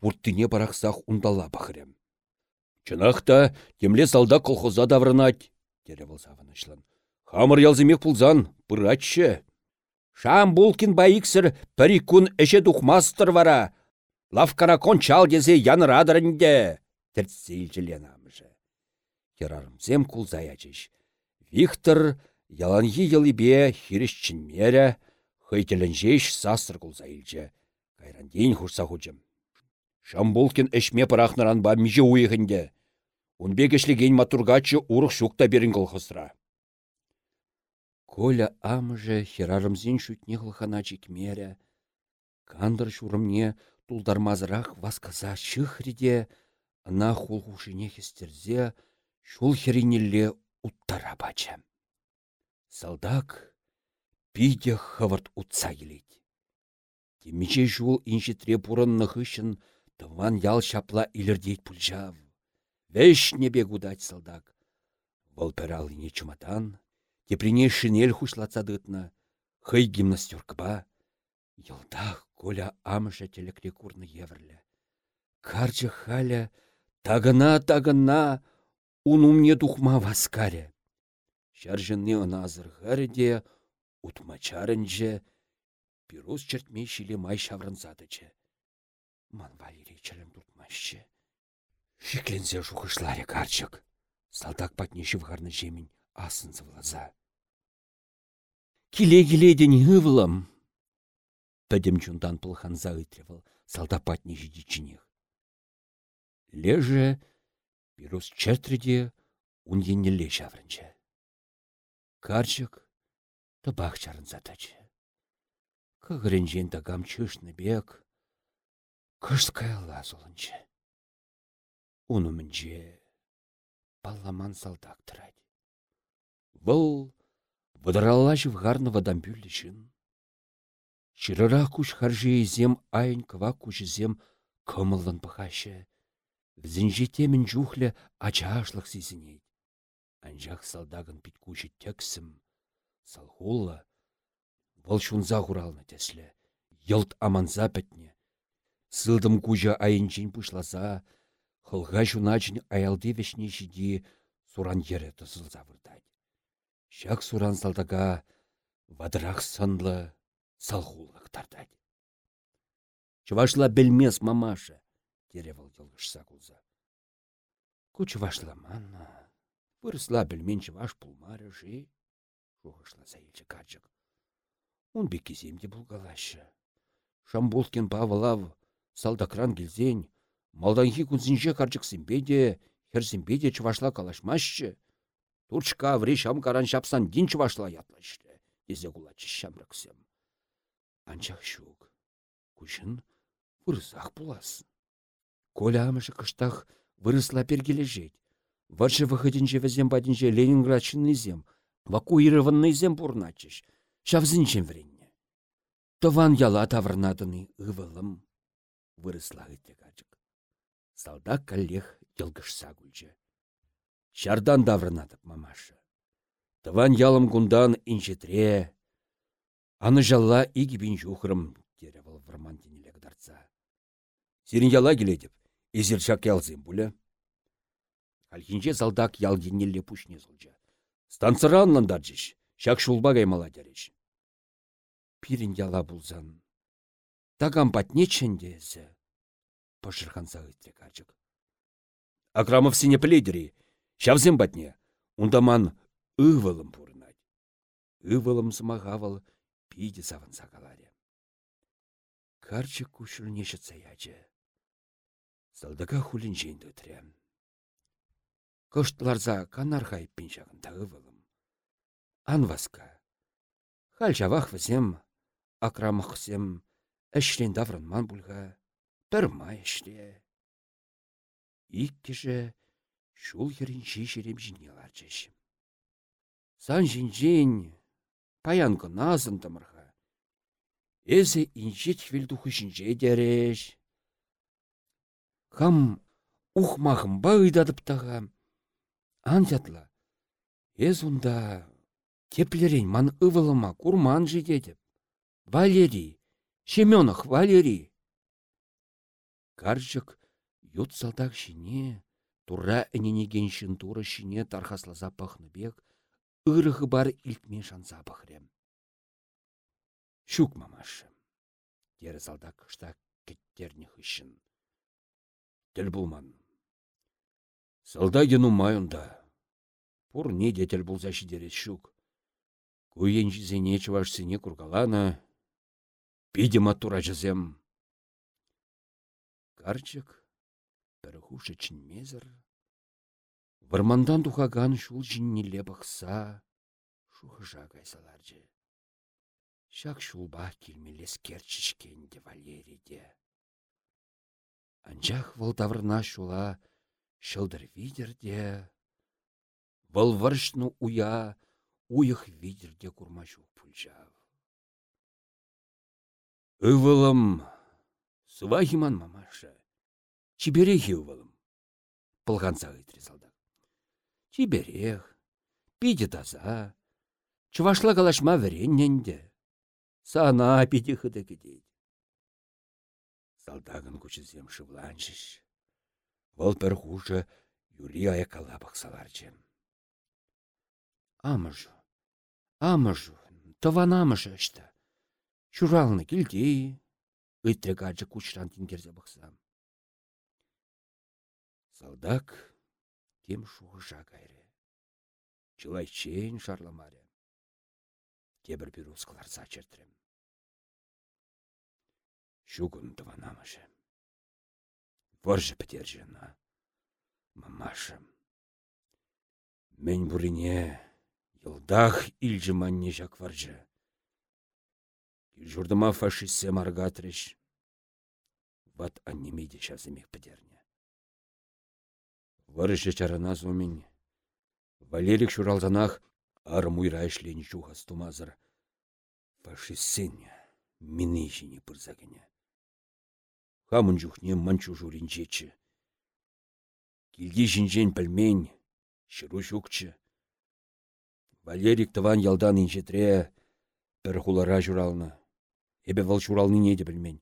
пурттыне барақсақ ундала бақырем. Чынақта темле салда колхоза даврынать, тере был савынышлан. Хамыр ялзымек пулзан, пыратшы. Шам булкин байиксір пірі күн әше дұқмастыр вара. Лавкара кончал дезе янрадырынде. Тіртсей жиленамыжы. Керарымзем кулзаячыш. Виктор яланхи елібе хирішчін мере, хыйтелінжеш састыр кулзайылчы. Кайранден хұрса хучым. Шамбулкин әшме пырахныран ба меже уйығынде. Унбек эшлеген матургачы урық шукта берін. Коля амыжы херарымзин шутне қылхана чекмере. Кандыр шурымне тулдармазырақ васказа шыхриде, ына хулхушине хестерзе, шул херинелле уттара бача. Салдак пиде хывырт утса келет. Темече жул инжитре пурынны хышын тыван ял шапла илердейт пульжав. Веш небе гудать салдак. Вăл не чуматан, теприне шинель хушлаца дытнă, хый гимнастеркпа, Йылдах коля амыша телекре курны еврлі. Карчы халя тагына-тагына унумне тухма васкаре. Шаржынны ыназыр ғареде, утмачарынже, пирус чертме шиле май шаврынсадычы. Ман Валерий чәрім туртмашчы. Шеклензе жухышларе карчык. Салдак патне шывғарны жемін асын зывлаза. Киле-киледен хывылым. Пәдем чундан пылханза ытревал, салда патне жидичінех. Леже, пирус чертреде, ун еннеле шаврынчы. Карчык, табақ чарын затачы. Кығырынжен тагам чышны бек, кышскайла солынчы. Уну мінже палламан салдак тұрады. Бұл Вăдыралла живгарнă вадам пюллешін. Шырырақ күш харжи зем айын кыва зем кымылын пăхаççă. Візінже темін жухлі ачашлық сізінейд. Анжақ салдағын пит күші тексім. Салхулла, вăл шунза хуралнă тәслі. Йылт аманза пәтне. Сылдым кужа айынчен пушласа, хылға жуначын аялды вешне жиди суран ере тысылза Шак суран салдага вадырах сынлы салхуллық тартады. Чувашла білмес мамаша, теревал елгішса кулза. Ку чувашла манна, вырысла білмен чуваш пулмары жи, шухышла заелчі качык. Он бекеземде булгалашы. Шамбулкин павылав, салдакран келзен, малданхи күнсінше карчык сімбеде, хер сімбеде чувашла калашмашшы, Турчка ври шам каран шапсан динч вашла ятлашты. Езе кулачы шамрыксем. Анчах шук. Кушын вырысах пулас. Коля амышы кыштах вырысла пергележет. Варшы выходинче візем бадинче Ленинградшынный зем, вакуированный зем бурначыш. Шавзынчен вренне. Тован яла таврнадыны ывылым. Вырысла гыттек качык. Салдак коллег елгышса гүлче. Шардан даврынатып мамашы. Тыван ялым гундан инчетре. Аны жала игибин жухрым, тере был варман денелек дарца. Сирин яла келедіп, езір шак ялзым бұлі. Алхинче залдак ял денелле пушне зылжа. Станцыранлан даржыш, шак шулба гаймала дәреш. Пирин яла булзан. Тагам патне чендезі. Пашырхан сағытрек ачык. Акрамов сине плейдері, Шавзем батне, ундаман ывылым пурнать. Ывылым сымағавыл пиде савын сағаларе. Карчы кушырнешіца ячы. Салдака хулин жейінді өтірем. Кыштларза канар хайппен жағында ывылым. Анваска. Хал жавах візем, акрамық візем, әшрен даврынман бұлға, бір май әшре. Иккіже Шул херінче шерем жіне ларчыш. Сан жинжен, паян назын тымырға. Эзі инче тхвел жинже дәреш. Хам ухмахым ба ыйдадып тага. Антятла. Эз унда теплерен ман ывылыма курман жидедіп. Валерий, Семенах Валерий. Каржык ют салдак жіне Тура әненеген шын туры шине тархасласа бек, ырығы бар илтмен шанса пахрем. Шук мамашы. Дері залда кышта кеттерні хышын. Тіл бұлман. Салда ену майында. Пур не детел бұлза шидерес шук. Куен жізене чывашсыне кургалана. Пидема тура жызем. Карчык хушы мезір. Вармандан тухаган шул жиннеле бақса, шухыжа кайсаларжы. Шак шулба келмелес керчішкенде Валериде. Анчах вăл таврна шула шылдыр видерде, вăл выршну уя уйых видерде курмашу пульжав. Ывылым, сывахиман мамаша, чиберехи ывылым. Пылғанса ыйтре салдак. Чиберех, пиде таза, чувашла калашма веренненде. Сана пиде хыды кедейді. Салдагын күчізем шывланшыш. Вăл пір хуже юри аякала бақсаларчы. Амыжу, амыжу, тыван амыжы ышта. Чуралны ыйтре гаджы кучран тингерзе бақсам. Салдак тем шухыша кайры. Чылай чейн шарламаре. Тебір пирускаларса чертрем. Шугун тыванамышы. Варжы пітержіна. Мамаша. Мен бурине йылдах илжі манне жак варжы. Журдыма фашистсе маргатрыш. Ват аннемейде шазымек пітерне. Варжы чарана зумень. Валерик шуралзанах арым уйра ішлені чухас тумазыр. Фашистсен мені жіне пырзагене. Хамын жүхне манчу журинчечі. Килди жинжен пілмен, шыру жүкчі. Валерик тыван ялдан инжетре пір хулара журалны. Эбе вал журалны неде білмен.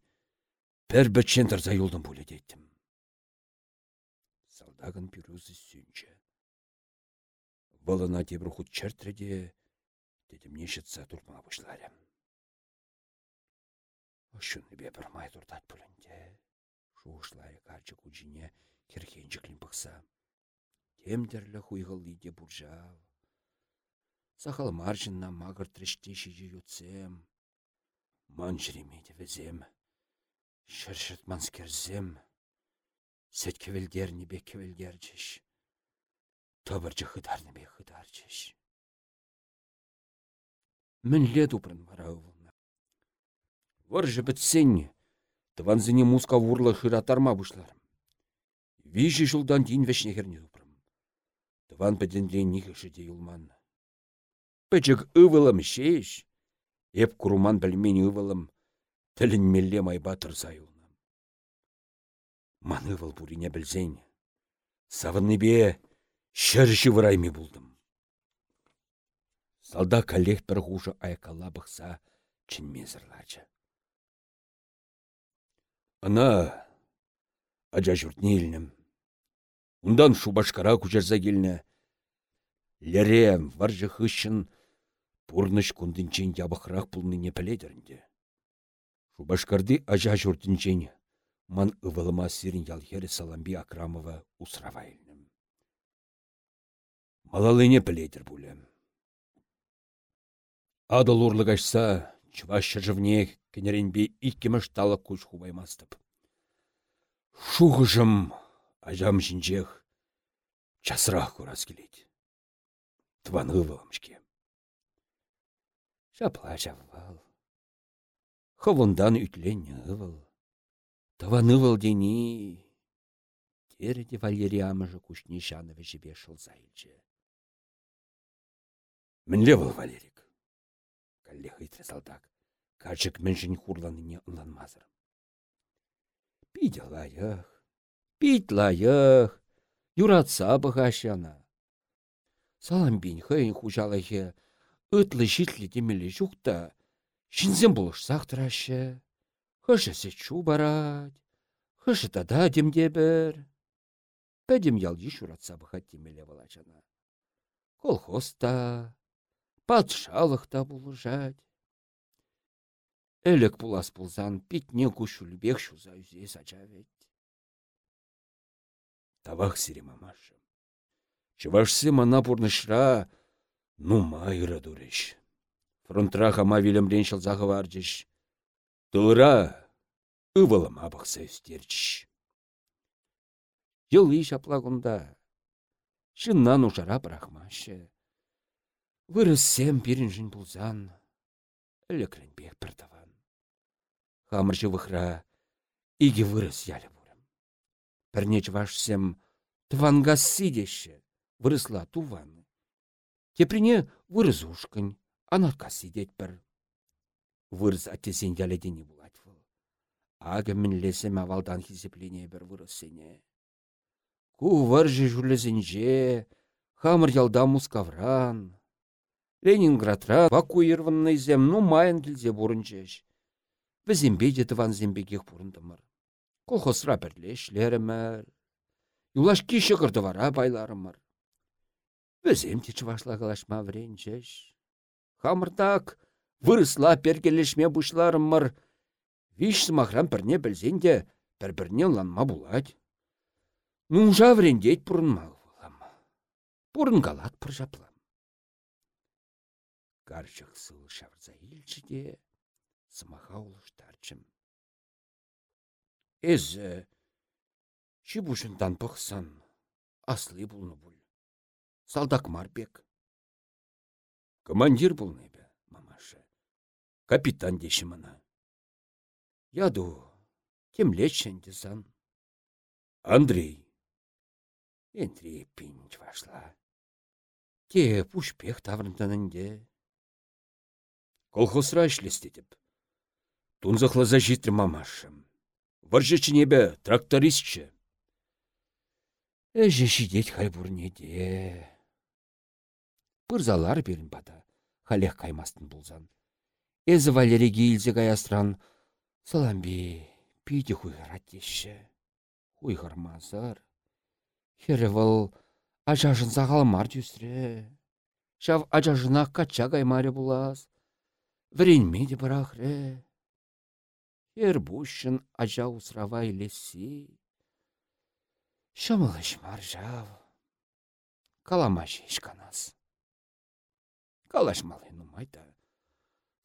Пір бітчен тұрза юлдың бөлі деттім. Салдагын пирузы сүнчі. Валына тебір худ чертреде, дедім нешітса турма бұшларым. Ошуны бе бір май турдат бүлінде. Шуышлай качы күжіне керхенчіклін бұқса. Темдерлі хуйғыл иде бұржав. Сахал маржынна мағыр треште ютсем. Ман жіремейді візем. Шыршыт манскерзем. Сет кевелдерні бе кевелдерчіш. Табырчы хыдарны бе хыдарчыш. Мін лет упрын варауыл. Варжы бітсен, тыванзыне муска вурлы хыратарма бұшлар. Вижі жылдан дейін вешне херне упрым. Тыван бідінле нихіші де юлман. Пәчік ывылым шеш, еп куруман білмені ывылым, тілін мелле майба тұрса юлнам. Ман ывыл бұрине білзен, савынны бе шыршы вырайме бұлдым. Салда коллег бір хужы айкала бұқса, чын мезірлачы. Ана, ажа жұртне елнім. Ундан шубашкара күжерза келіне. Лерем, варжы хыщын, пурныш кундынчен ябықрақ пулныне піледірінде. Шубашкарды ажа жұртынчен, ман ывылыма сирін ялхері Саламби Акрамова усрава елнім. Малалыне піледір бұлем. Адыл урлығашса, чываш жывне кенеренбе иккемеш талық күш хубаймастып. Шуғыжым ажам жинжех часырақ көрас келейді. Тваны вылымшке. Шапла жаввал. Хывындан үтлен ывыл. Таваны выл дени. Тереде Валериямыжы күшне шановы жібе шылзайылчы. Мінле выл Валерик. Калле хытры салдак. Качык міншін хурланыне ынланмазыр. Пить лайық, пить лайық, юратса бұғашана. Саламбин хыйын хужалайхе, ытлы житлі демелі жүкта, шинзен бұлыш сақтырашы, хышысы чу барад, хышы тада демде бір. Пәдем ялди шуратса бұхат демелі балачана. Колхозта, патшалықта бұлыжад. Әлік пулас пулзан питне күшілбек шуза үзе сачавет. Тавах сире мамашы. Чывашсы мана пурнышра, ну майра дуреш. Фронтра хама вилемрен шылзағы варжыш. Тылыра, ывылым абықса үстерчіш. Йыл иш аплагунда. Шыннан ушара брахмашы. Вырыссем пирін жын пулзан. Элекренбек пірдаван. Хамырчы вықра иге вырыс ялі бұрым. Пірнеч вашсем тванга сидеші, вырысла туваны. Теприне вырыз ушкань, анатка сидеть бір. Вырыз аттесен яледені булать выл. Ага мінлесем авалдан хизеплене бір вырысене. Ку варжы жүрлесенже, хамыр ялда мускавран, Ленинградра, Баку ирванный зем, ну майын келзе бұрынчеш. Візімбе де тыван зембегех бұрындымыр. Колхозра бірлешлерімір. Юлаш киші вара байларымыр. Візем те чывашла калашма вренчеш. Хамыртак, вырысла пергелешме бұшларымыр. Виш сымахран пірне білзенде, бір-бірнен ланма булать. Ну, жаврендет бұрынмал болам. Бұрын галат пыр жаплам. Карчық сыл шаврза илчіде, сымаха улыштарчым. Эзі, чи бұшындан пықсан, аслы бұлны бұл. Салдак марбек. Командир бұлны. Капитан деші мына. Яду, темлечен дезан. Андрей. Андрей пинч вашла. Те пушпех таврынтанынде. Колхозра ішлестетіп. Тунзықлыза житрі мамашым. Варжычы небе трактористчі. Әжі шидет хай бурнеде. Пырзалар берін бада, халех каймастын бұлзан. Эзі Валерий гейлзе гаястран, саламби, пиде. Хуйғырмазыр. Хері выл ажажын сағалмар дюсре. Шав ажажына кача гаймаре булас. Вренме де барахре. Ер бушын ажа усрава илеси. Шамылыш маржав. Каламаш. Калаш малы нумайта.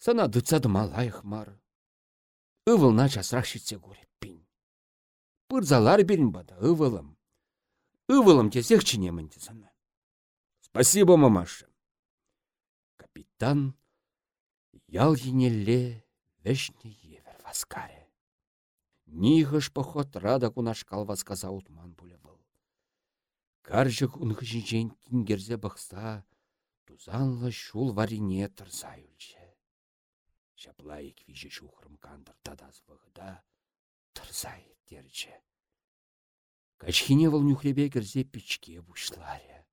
Сана дыцады малайық мар. Ывылна жасрақ шитсе пин. Пырзалар берін бада ывылым. Ывылым тесех чинемін сана. Спасибо, мамаша. Капитан Ял енелле вешне евер васкаре. Нихыш поход рада кунаш калвас каза утман вăл. Каржык унхышинчен кингерзе бықса, тузанлы шул варине тұрса. Шаплай квижі шухрым кандыр тадаз вғыда, тұрса еттерче. Качхине вăл нюхлебе кірзе печке бушларе.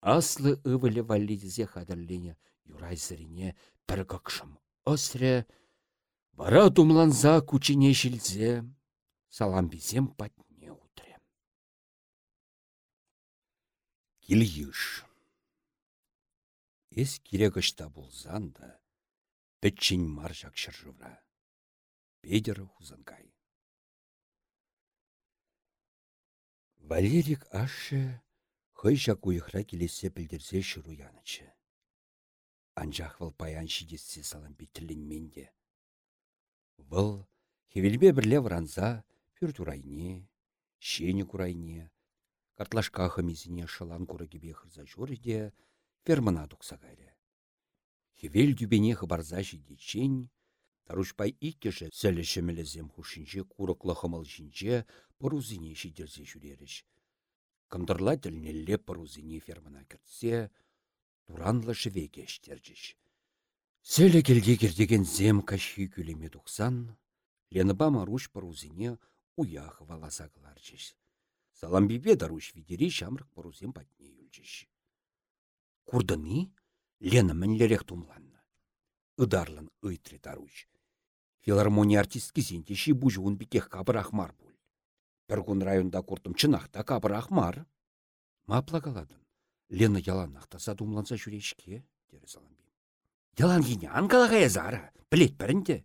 Аслы ывылі валлидізе хадырлене юрай зірине кықшым осре, бара тумланза кучине шілзе, саламбизем патне утре. Эс кирегышта болзан да, пӹччен мар шыржывра. Педер хузанкай. Валерик ашы хый жак уйхра келесе білдерзе шыруянычы анжақ вăл паян шидессе салампи менде. Вăл хевелбе бірле вранса пүр турайне, шені курайне, картлашка хымизіне шылан курагебе хырза жорыде, фермана кайры. Хевел дюбене хыбарза жидечен, Тарушпай иккеше сәлі шемелезем хушинче курықлы хымыл жинче пырузине шидерзе жүреріш. Кымдырла тілнелле пырузине фермана кіртсе, туранлы шыве кештерчіш. Селі келге кердеген зем кашхи күлеме тұқсан, Леныба маруш парузине уях валаса кыларчыш. Саламбибе даруш видери шамрық парузем патне юлчыш. Курдыны Лена мінлерек тумланна. Ыдарлын ыйтре таруш. Филармония артистки зентеші бұжуын бекех кабырах мар бұл. Бір районда куртым чынақта кабырах мар. Мапла каладын. Лена яланнахтаса думланса жүрешке, дері саламбим. Ялангине анкалағая зара, білет бірінде.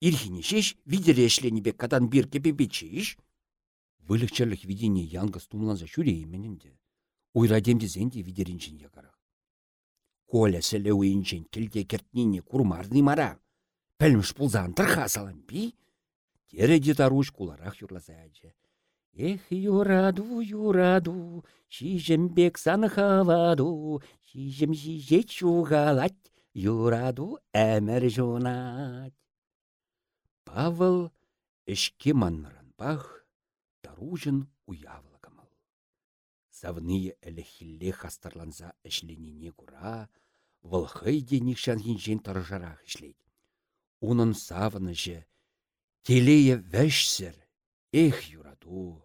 Ирхине шеш, бек кадан бір кепепе чеш. Вылықчарлық видене янгас тумланса жүрееменінде. Уйрадемде зенде видерінчен яғарақ. Коля сәлі уйынчен тілде кертніне курмарны мара. Пәлміш пулзан тұрға саламби. Тере детаруш куларақ юрласа Эх, юраду, юраду, шижембек сан хаваду, шижем шиже чугалать, юраду әмір жонат. Павыл ішке манмыранпах таружын уявлы кымыл. Савные әліхілле хастарланса әшленіне кура, вăлхăйде нихшан хинчен таржарах ішлет. Унын савыны же, телее вәшсір, эх юраду,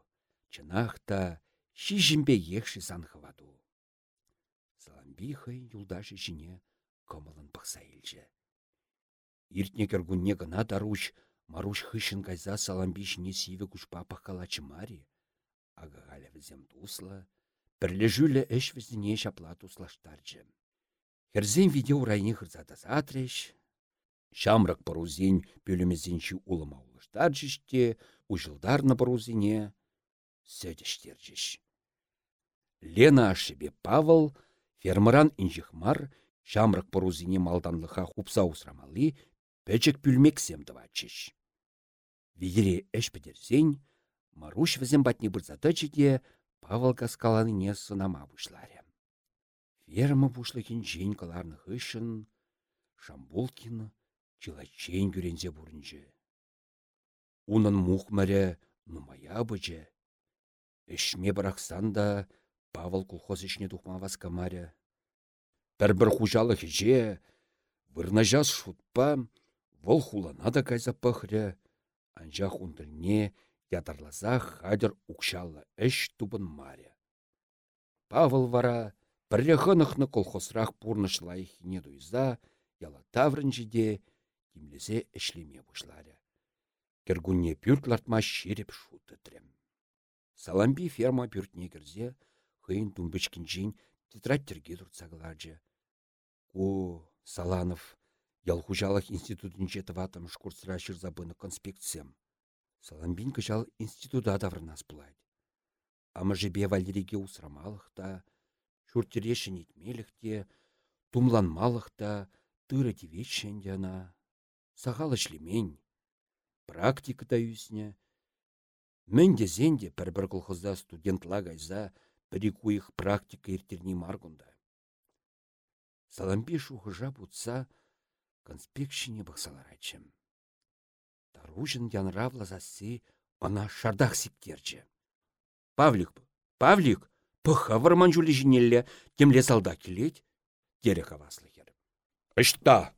чынахта, шижімбе ехші санхываду. Саламбихай юлдашы жіне кымылын пықса елжі. Иртне кергунне гына таруш, маруш хышын кайза саламби жіне сиві күшпа пақалачы мари. Ага галя бірлі жүлі әш візіне шапла туслаштаржы. Херзен виде урайне хырзата затреш. Шамрак парузин пөлімезенші улыма улыштар жіште, ужылдарны парузине сөдіштержіш. Лена ашыбе Павыл, фермыран инжихмар, шамрак парузине малданлыха хупса усрамалы, пөчек пүлмексем дывачыш. Видере әш підерзен, Маруш візем батне бірзатычыде, Павыл каскаланыне сынама бұшларе. Ферма бушлыхин жен каларны хышын, Шамбулкин чилачен күрензе бұрынжы. Унын мухмаре нумая бычы. Эшме барақсан да Павыл колхоз ішіне тухма васкамаре. Бір-бір хужалы хеже, вырна шутпа, вол хулана да кайза пăхрре, анжа хундырне ядарлаза хадыр укшалы эш тупын маре. Павыл вара Пірре хынықны колхозрақ пурнышлай хине дуйза, яла таврын жиде, кимлезе эшлеме бұшлары. Кергунне пюрт лартма шереп шуты трем. Саламби ферма пюртне кірзе, хыйын тумбычкин тетрадтерге тұртсағыларжы. Ку, Саланов, ялхужалық жеті ватым шкурсыра шырзабыны конспекциям. Саламбин кыжал института даврнас бұлайды. Амы жебе Валериге усрамалық та, Шурттерешін етмелікте, тумланмалықта, тыры тивечшен ана, сағалы шлемень, практикада үсіне. Мінде зенде бір-бір колхозда студентла гайза, практика ертерні маргунда. Салампи шухыжа бұтса, конспекшіне бақсалар айтшым. Таружын янравла засы, она шардақ сиптерчі. Павлик, Павлик, Пыха варман жүлі жинелле, темле салда келет, тере хаваслы хер. Ышта!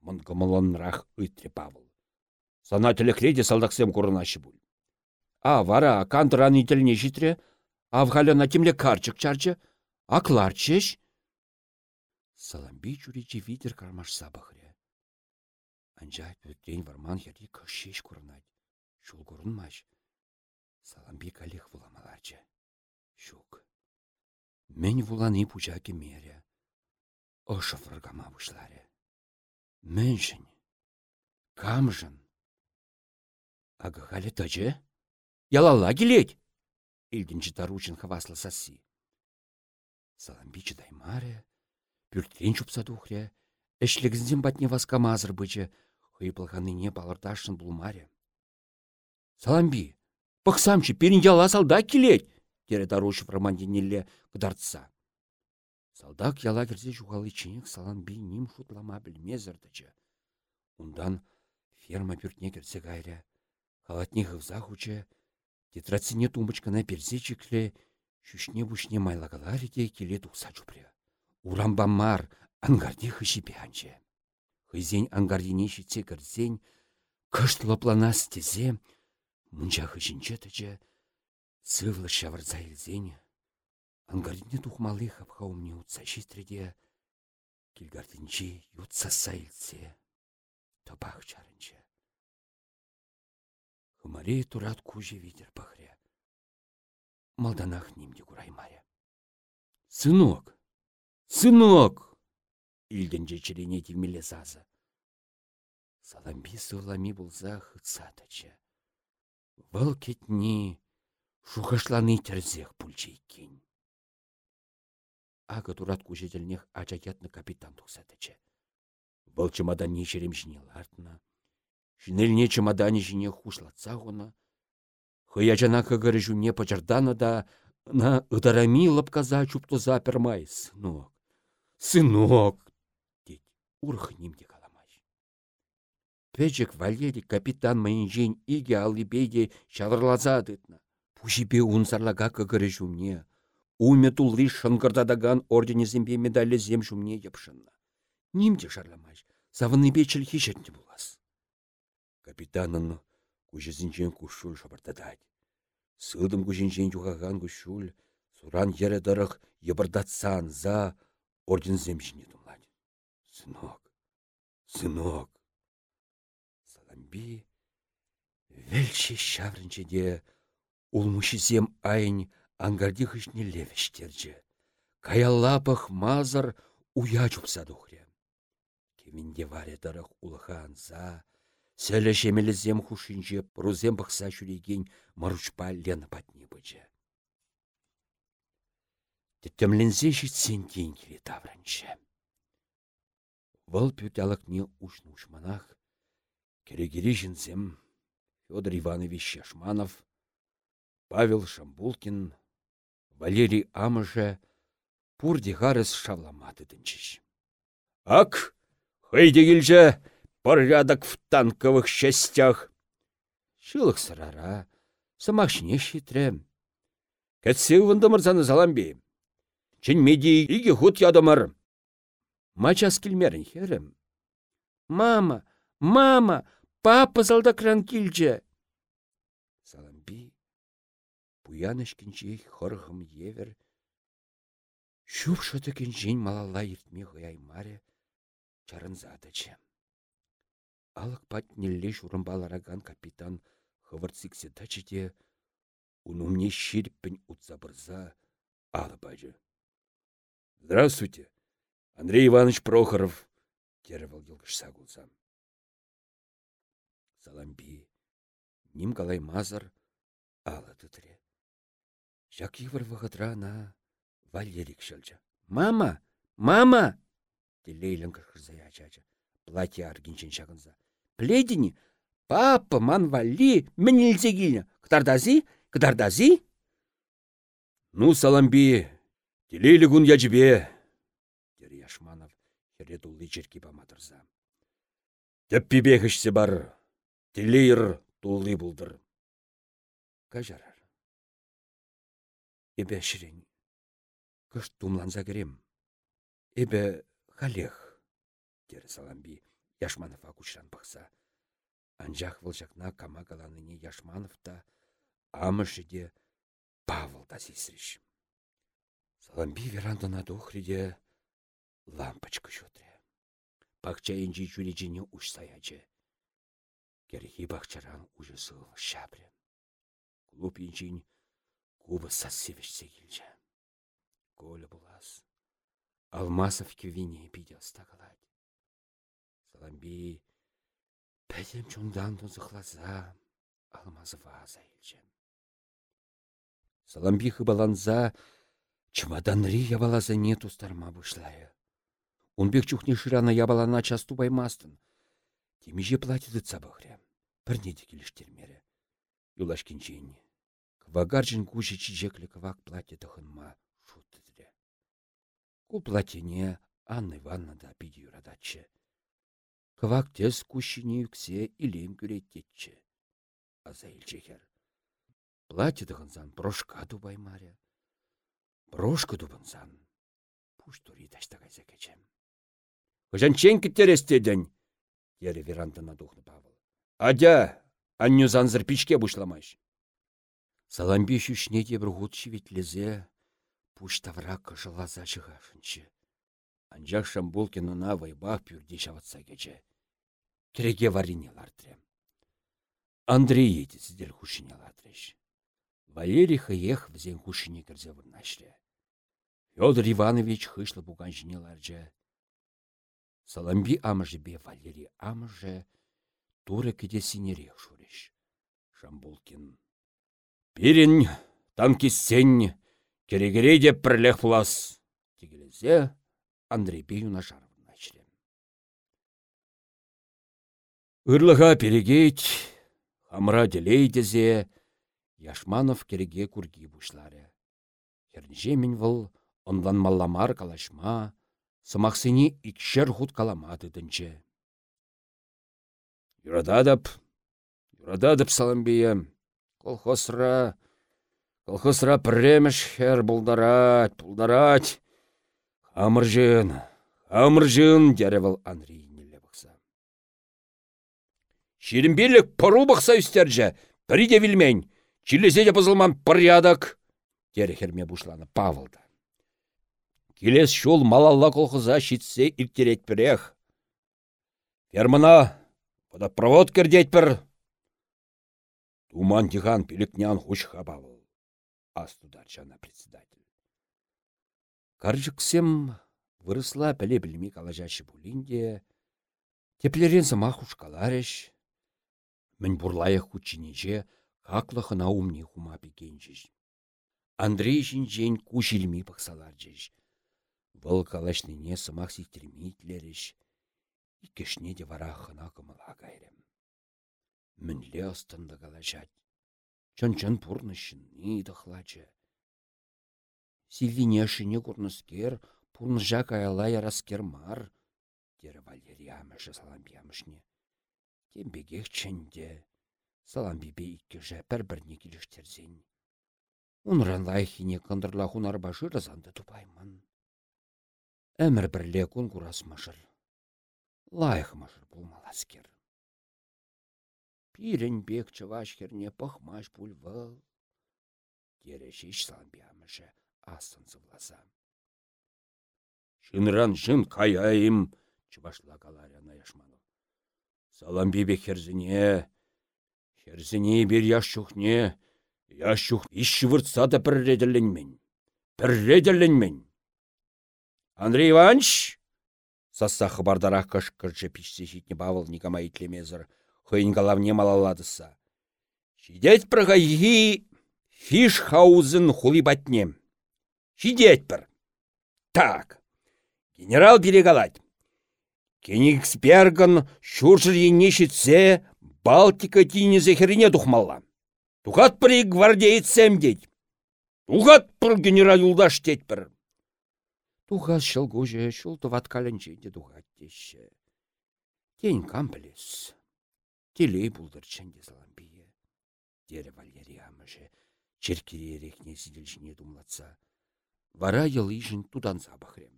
рах үйтре Павыл. Сана тілікледе салдақсем курынашы бұл. А, вара, кантыран ителіне житре, а на темле карчык чарчы, а кларчеш? Саламби чуричи витер кармаш сабахре. Анжай пөттен варман херди кышеш курынать. Шул курынмаш. Саламби калих вуламаларчы. Шук. Мен вуланы пуча кемере. Ошы выргама бұшларе. Міншін. Камжын. Ага халі тәжі? Ялала келет. Илдінші таручын хаваслы сасси. Саламбичі даймаре. Пүрттен чупса тухре. Эшлігізден батне васкамазыр бычы. не балырдашын бұлмаре. Саламби, пықсамчы перін яла салда келет тере дарушев романдинелле кыдартса. Салдак яла кірзе жуғалы ченек салан бей ним шутлама білмезірдічі. Ундан ферма пүртне кірсе гайря. Халатне ғывза хуче, тетрадсыне тумбычкана перзе чекле, шүшне бұшне майлагалар де келе тұқса чупре. Урамба мар, ангарди хыши пианче. Хызен ангардине шитсе кірзен, кышт лапланас тезе, мұнча хышинче Сывлы шавырза илзене. Ангарdiне тухмалы хапхаумне утса шистреде. Килгардинчи ютса сайлсе. Тобах чарынче. Хымаре турат куже ветер пахре. Малданах нимде кураймаре. Сынок! Сынок! Илденже черене тивмеле сазы. Саламби сылами булза хыцатача. Вăл кетни Шухашланы терзех пульчейкен. Ага турат кужетелнех ачакетны капитан тухсатычы. Бұл чемодане жерем жіне лартына. Жінеліне чемодане жіне хушлатса ғына. Хыя жана кагыры жүне пачарданы да на ыдарами лапказа чупты запермай. Сынок, сынок, дед. урх нимде каламай. Печек Валерий капитан майынжен иге алибейде çавăрласа тытнă. Пушипе унсарлага кăкăрре çумне. Уме тулли шăнкăртатакан орденесемпе медаллесем çумне йăпшыннă. Нимде шарламай. Савыннипе чӹлхи çетнне булас. Капитанын кучесенчен кушшул шапартатать. Сыдым кученчен юхаган кушшул, суран ере дырых йыбырдатсан за орденсем çине тумлать. Сынок, сынок. Саламби вельче çаврынче де улмушисем айын ангарди хышне левештерче. Каялапах мазар уя чупса тухре. Кемінде варе дырық улыха анса, сәлі жемелізем хушинче прузем бақса жүреген маручпа лена патне бычы. Теттемлензе жетсен дейін келе тавранчы. Вăл пюталăкне ушн ушманах, керегери жінзем Федор Иванович Шашманов, Павел Шамбулкин, Валерий Амыжа, пурди гарыс шавламаты тынчыш. Ак, хыйде келже, порядок в танковых частях. Шылық сырара, самашне шитрем. Кәтсе вындымырзаны заламби. Чын меди иге худ ядымыр. Мачас келмерін херім. Мама, мама, папа залда кран килже. Саламби, пуянышкінче хорхым евер, Шупшыты кенжен малалла ертме маре чарынзадычы. Алық пат нелле журымбалараган капитан хывырциксе тачыде, унумне ширппін утзабырза алы бажы. Здравствуйте, Андрей Иванович Прохоров, теревал елгіш сагулсам. Саламби, ним калай мазар, алы тытыре. Жак ивыр вғыдра на Валерик шылчы. Мама! Мама! Телейлін кыркырза ячачы. Платье аргинчен шағынза. Пледіні, папа, ман вали, мен елзе келі. Кытардази? Кытардази? Ну, саламби, телейлі күн яжбе. Дері Яшманов хере тулли черки паматырза. Теппі бекішсе бар. Телейр тулли бұлдыр. Кажарар. Эбе шірен Кыш тумланса керем. Эбе халех, дері саламби, Яшманова кучран пықса. Анжақ вылжақна кама каланыне Яшмановта, амышыде Павыл да сесреш. Саламби верандана дохриде лампочка шутре. Пакча инжи чуричине уж саячы. Керхи бақчаран уже сыл шапре. Клуб кубы сассевешсе келже. Коля булас. Алмасов кевине пиде стагалать. Саламби пәдем чундан тузықлаза, алмазы ваза елчем. Саламби хыбаланза, чемоданри ябалаза не тустарма бұшлайы. Унбек чухне шырана ябалана часту баймастын. Темеже платиды цабахре. Пірнеде келіштермері. Юлашкенчен. Квагаржин куши чижеклі квак платиды хынма. Ку платине Анна Ивановна да пиди юрадачы. Кывак тез кущине юксе илем күреттетчі. Аза илчехер. Платье дығынсан прошка дубай маря. Прошка дубынсан. Пуш тури таштагайса кечем. Хожан чен кіттерестеден, дері верандына духны Павыл. Адя, анню занзыр пичке бушламайш. Саламби шүшне де бір ғут лезе, Пуштавра кыжылаза шығашынчы. Анжақ Шамбулкинына вайбақ пюрде шаватса кече. Кереге варине лартрем. Андрей еті сіздер хушине латреш. Валерий хыех взен хушине кірзе вырнашре. Федор Иванович хышлы буган жіне ларджа. Саламби амыжы бе Валерий амыжы туры кеде синерех шуреш. Шамбулкин. Пирин танкистен Керегере деп пірлех пулас. Тегелезе Андрей Бейуна жарвын начрем. Ырлыға перегейт, хамра делейдезе, Яшманов кереге курги бушлары. Хернже мен выл, онлан малламар калашма, Сымақсыне икшер худ каламады дінче. Юрададып, юрададып саламбие. Колхозра, колхозра піреміш хер бұлдарат, бұлдарат. Хамыржын, хамыржын, дәревіл Андрей нелі бұқса. Шерімбелік пұру бұқса үстерже, бірі де білмейн, чилесе де порядок, дәрі херме бұшланы Павылда. Келес шул малалла колхоза шитсе иртерет бірех. Фермана, водопровод кердет бір. Туман тихан пилікнян хуш хабавыл. Астудар жана председатель. Каржықсем вырысла піле білмей калажашы булинде, теплерен сама хушкалареш, Мін бурлайық хучинеже, каклықына умне хума бекенжеш. Андрей жинжен кушилми пықсалар жеш. Бұл калашныне сымақ ситірмейтлеріш, икешне де вара хына кымыла. Мінле астында калашат. Чон-чон пурнышыны дықлачы. Сильвине шыне курныскер, пурныжа каяла яраскер мар, дері Валерия амышы саламбиямышне. Тембегех чэнде, саламбибе иккеже бір-бірне келіштерзен. Унран лайхине кындырла хунар башы разанды тупаймын. Әмір бірле күн курасмашыр. Лайықмашыр болмаласкер. Пирен бек чываш херне пахмаш пульвал. Терешеш саламбиямышы асын зывласа. Шынран жын каяйым, чывашла каларяна яшману. Саламбибе херзіне, херзіне бір яшчухне, яшчух ишші выртса да пірредерленмен. Пірредерленмен. Андрей Иванович! Сасса хабардарақ кыш-кырчы пишсе житне Павыл Никомай итлемезір, хыйын галавне малаладыса. Шидет бір ғайги фиш хаузын хули батне. Шидет бір. Так, генерал берегалать. Кенигсбергін шуржыр ене шитсе, Балтика тине зехеріне тухмалла. Тухат бір гвардеецем дейд. Тухат бір генерал юлдаш дейд бір. Тухас шыл гуже, шул туват каленчейде тухат деші. Тень кам білес. Телей бұлдыр чэнде заламбие. Дері Валерия амыжы, черкере рехне сиделшіне думлатса. Вара йылыжын тудан забахрем.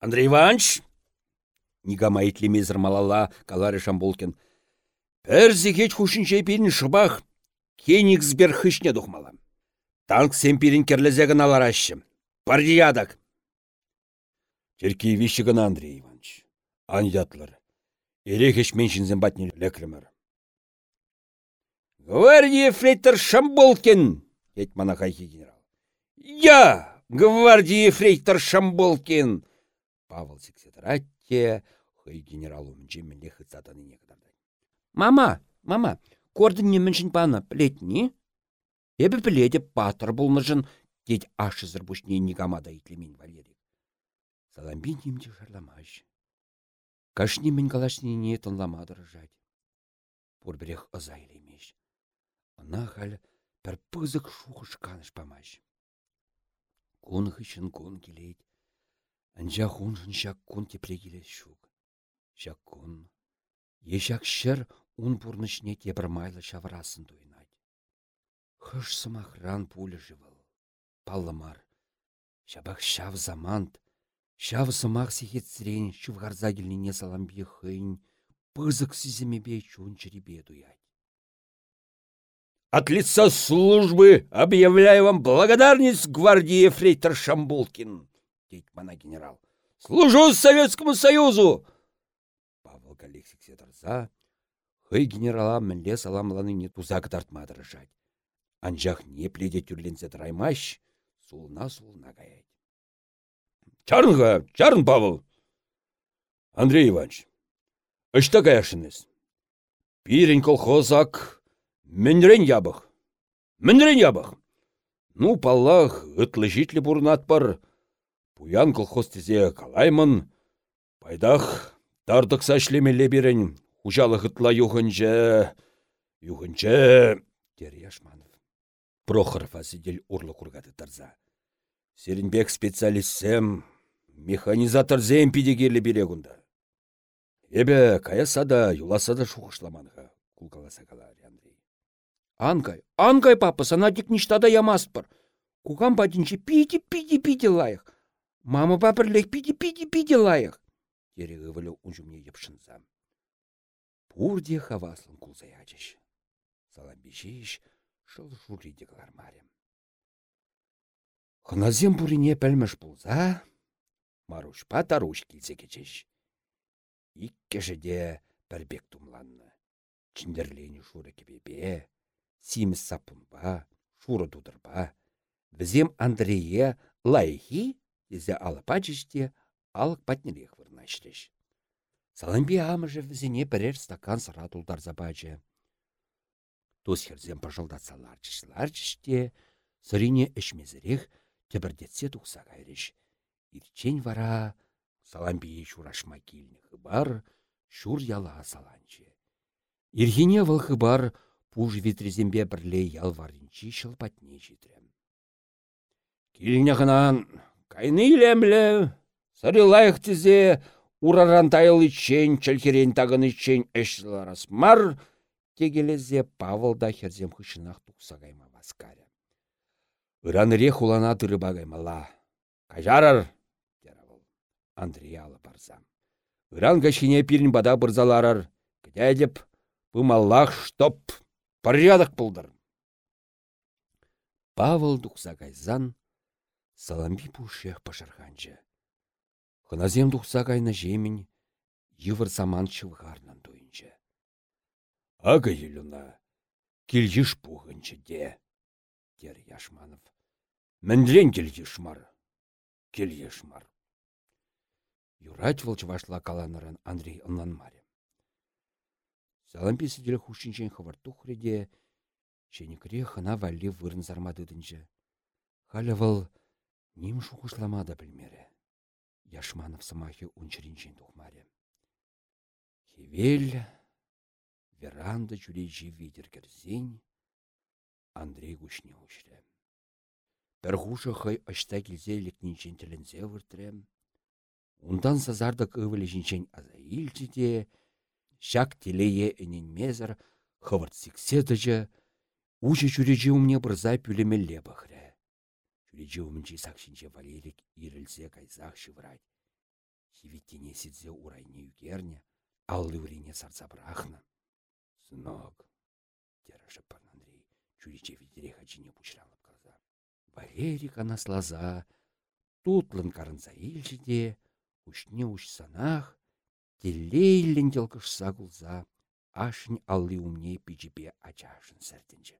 Андрей Иванович! Нигама итлемезір малала калары Шамболкин. Пәрзі кеч хушынче пирін шыбақ, Кенигсбер хышне дұхмала. Танк семпирін керлезегін алар ашшым. Пардиядак. Черки вишігін Андрей Иванович. Аньятлар. Ерехеш меншінзен батне леклемір. Гвардия фрейтор Шамболкин! Еть манахайхи генерал. Я! Гвардия фрейтор Шамболкин! Павел секретаратте, хый генералу мінче мінле хыцатаны не кадардай. Мама, мама, кордын не міншін пана, плетні? Эбі пледе патыр болнышын, дед ашызыр бұшне негамада итлемен Валерий. Саламбин емде жарламаш. Кашни мен калашни не тонламадыр жать. Пурбірех ыза илемеш. Ана хал пір пызык шухыш каныш памаш. Кун хышын кун келейд. Анжа хуншын шак кун тепле келес шук. Шак кун. Ешак шыр ун пурнышне тебір майлы шаврасын туйнать. Хыш сымахран пулі живыл. Паллымар. Шабах шав замант. Шав сымақ сихетсірен шывғарза келіне саламбе хыйн. Пызык сізімебе чун черебе дуять. От лица службы объявляю вам благодарность гвардии фрейтор Шамбулкин, дейт мана генерал. Служу Советскому Союзу! Павел Галексик седырза, хый генерала мінле саламланы не тузак тартмадыр жать. Анжақ не пледе тюрленсе траймаш, сулна-сулна гаять. Чарынға, чарын, Павел! Андрей Иванович, ышта каяшыныз. Пирен колхозак Мінрен ябық. Мінрен ябық. Ну, паллах, житлі бұрнат бар. Пуян колхоз тезе калаймын. Пайдах, тардық сашлемеле берен. Хужалы хытла юхынче, юхынче, дер Яшманов. Прохоров азидель урлы кургады тарза. Серінбек специалистсем, механизатор зем пидегерлі бере күнді. Эбе, кая сада, юласа да шухышламанға, кулкаласа Андрей. Ангай, ангай папа, сана тик ништада ямаспыр. Кукам пиди, пиди лайық. Мама пиди, пиди лайық. Терегі вілі ұнжымне епшінзам. Пурде хаваслын кулзай ачыш. Салам бешеш, шыл журиде калармарем. Хыназем бурине пәлміш бұлза, Марушпа таруш келсе кечеш. Иккешеде пәрбек тумланны. Чиндерлені шуры кебебе, симіс сапунба, шуры тудырба. Візем Андрее лайхи, дезе алыпа жеште, алық патнелех вырнаштеш. Саламби амыжы візіне бірер стакан сыра тулдар забачы. Тус херзем пажылдатсалар жешлар жеште, сырине ішмезірек тебірдетсе тұқса кайреш. Ирчен вара саламби шурашма килнні бар, шур яла саланчы. Ирхине вăл бар пуж витрезембе бірле ялваринчи шылпатне житрем. Килнне хынан кайны илемле, тізе ураран тайыл ичен, чәлкерен тағын ичен әшіларас мар, тегелезе Павыл да херзем хышынақ тұқса васкаря. Ыраныре хулана тырыба каймала. Кажарар, Андрей алы барса. Үран кашине пирін бада бұрзаларар. Кдәдеп, бұмаллах штоп, порядок бұлдыр. Павыл дұқса кайзан, саламби пушех пашарханчы. Хыназем дұқса кайна жемін, евір саман чылғарнан дойынчы. Ага елуна, келжіш пухынчы де, дер Яшманов. Мар, келжіш мар. Юрать волчвашла каланырын Андрей ынланмаре. Салампи сиделі хушинчен хыварту хреде, ченекре хына валли вырын зармадыдынчы. Халя вăл ним шухышламада білмере. Яшманов самахи унчыринчен тухмаре. Хевел, веранда чурежи ветер керзень, Андрей гушне ушре. Пәрхуша хай ашта келзе лекнинчен тілінзе выртрем, Ундан сазардык ывылі жінчен аза илчіде, шак телее әнен мезір, хывырт сікседіжі, учы чүрежі умне бұрза пүлемелле бұхры. Чүрежі умінчі сақшынче Валерик ирілзе кайзақ шывырать. Хивиттене сидзе урайне югерне, аллы урине сарца брахна. Сынок, терашы пан Андрей, чүрежі видере хачине пучралып қалза. Валерик анаслаза, тутлын карынса илчіде, Ушне ушсанах, телейлін делкышса кулса, ашын алли умне пичипе ачашын сәртінче.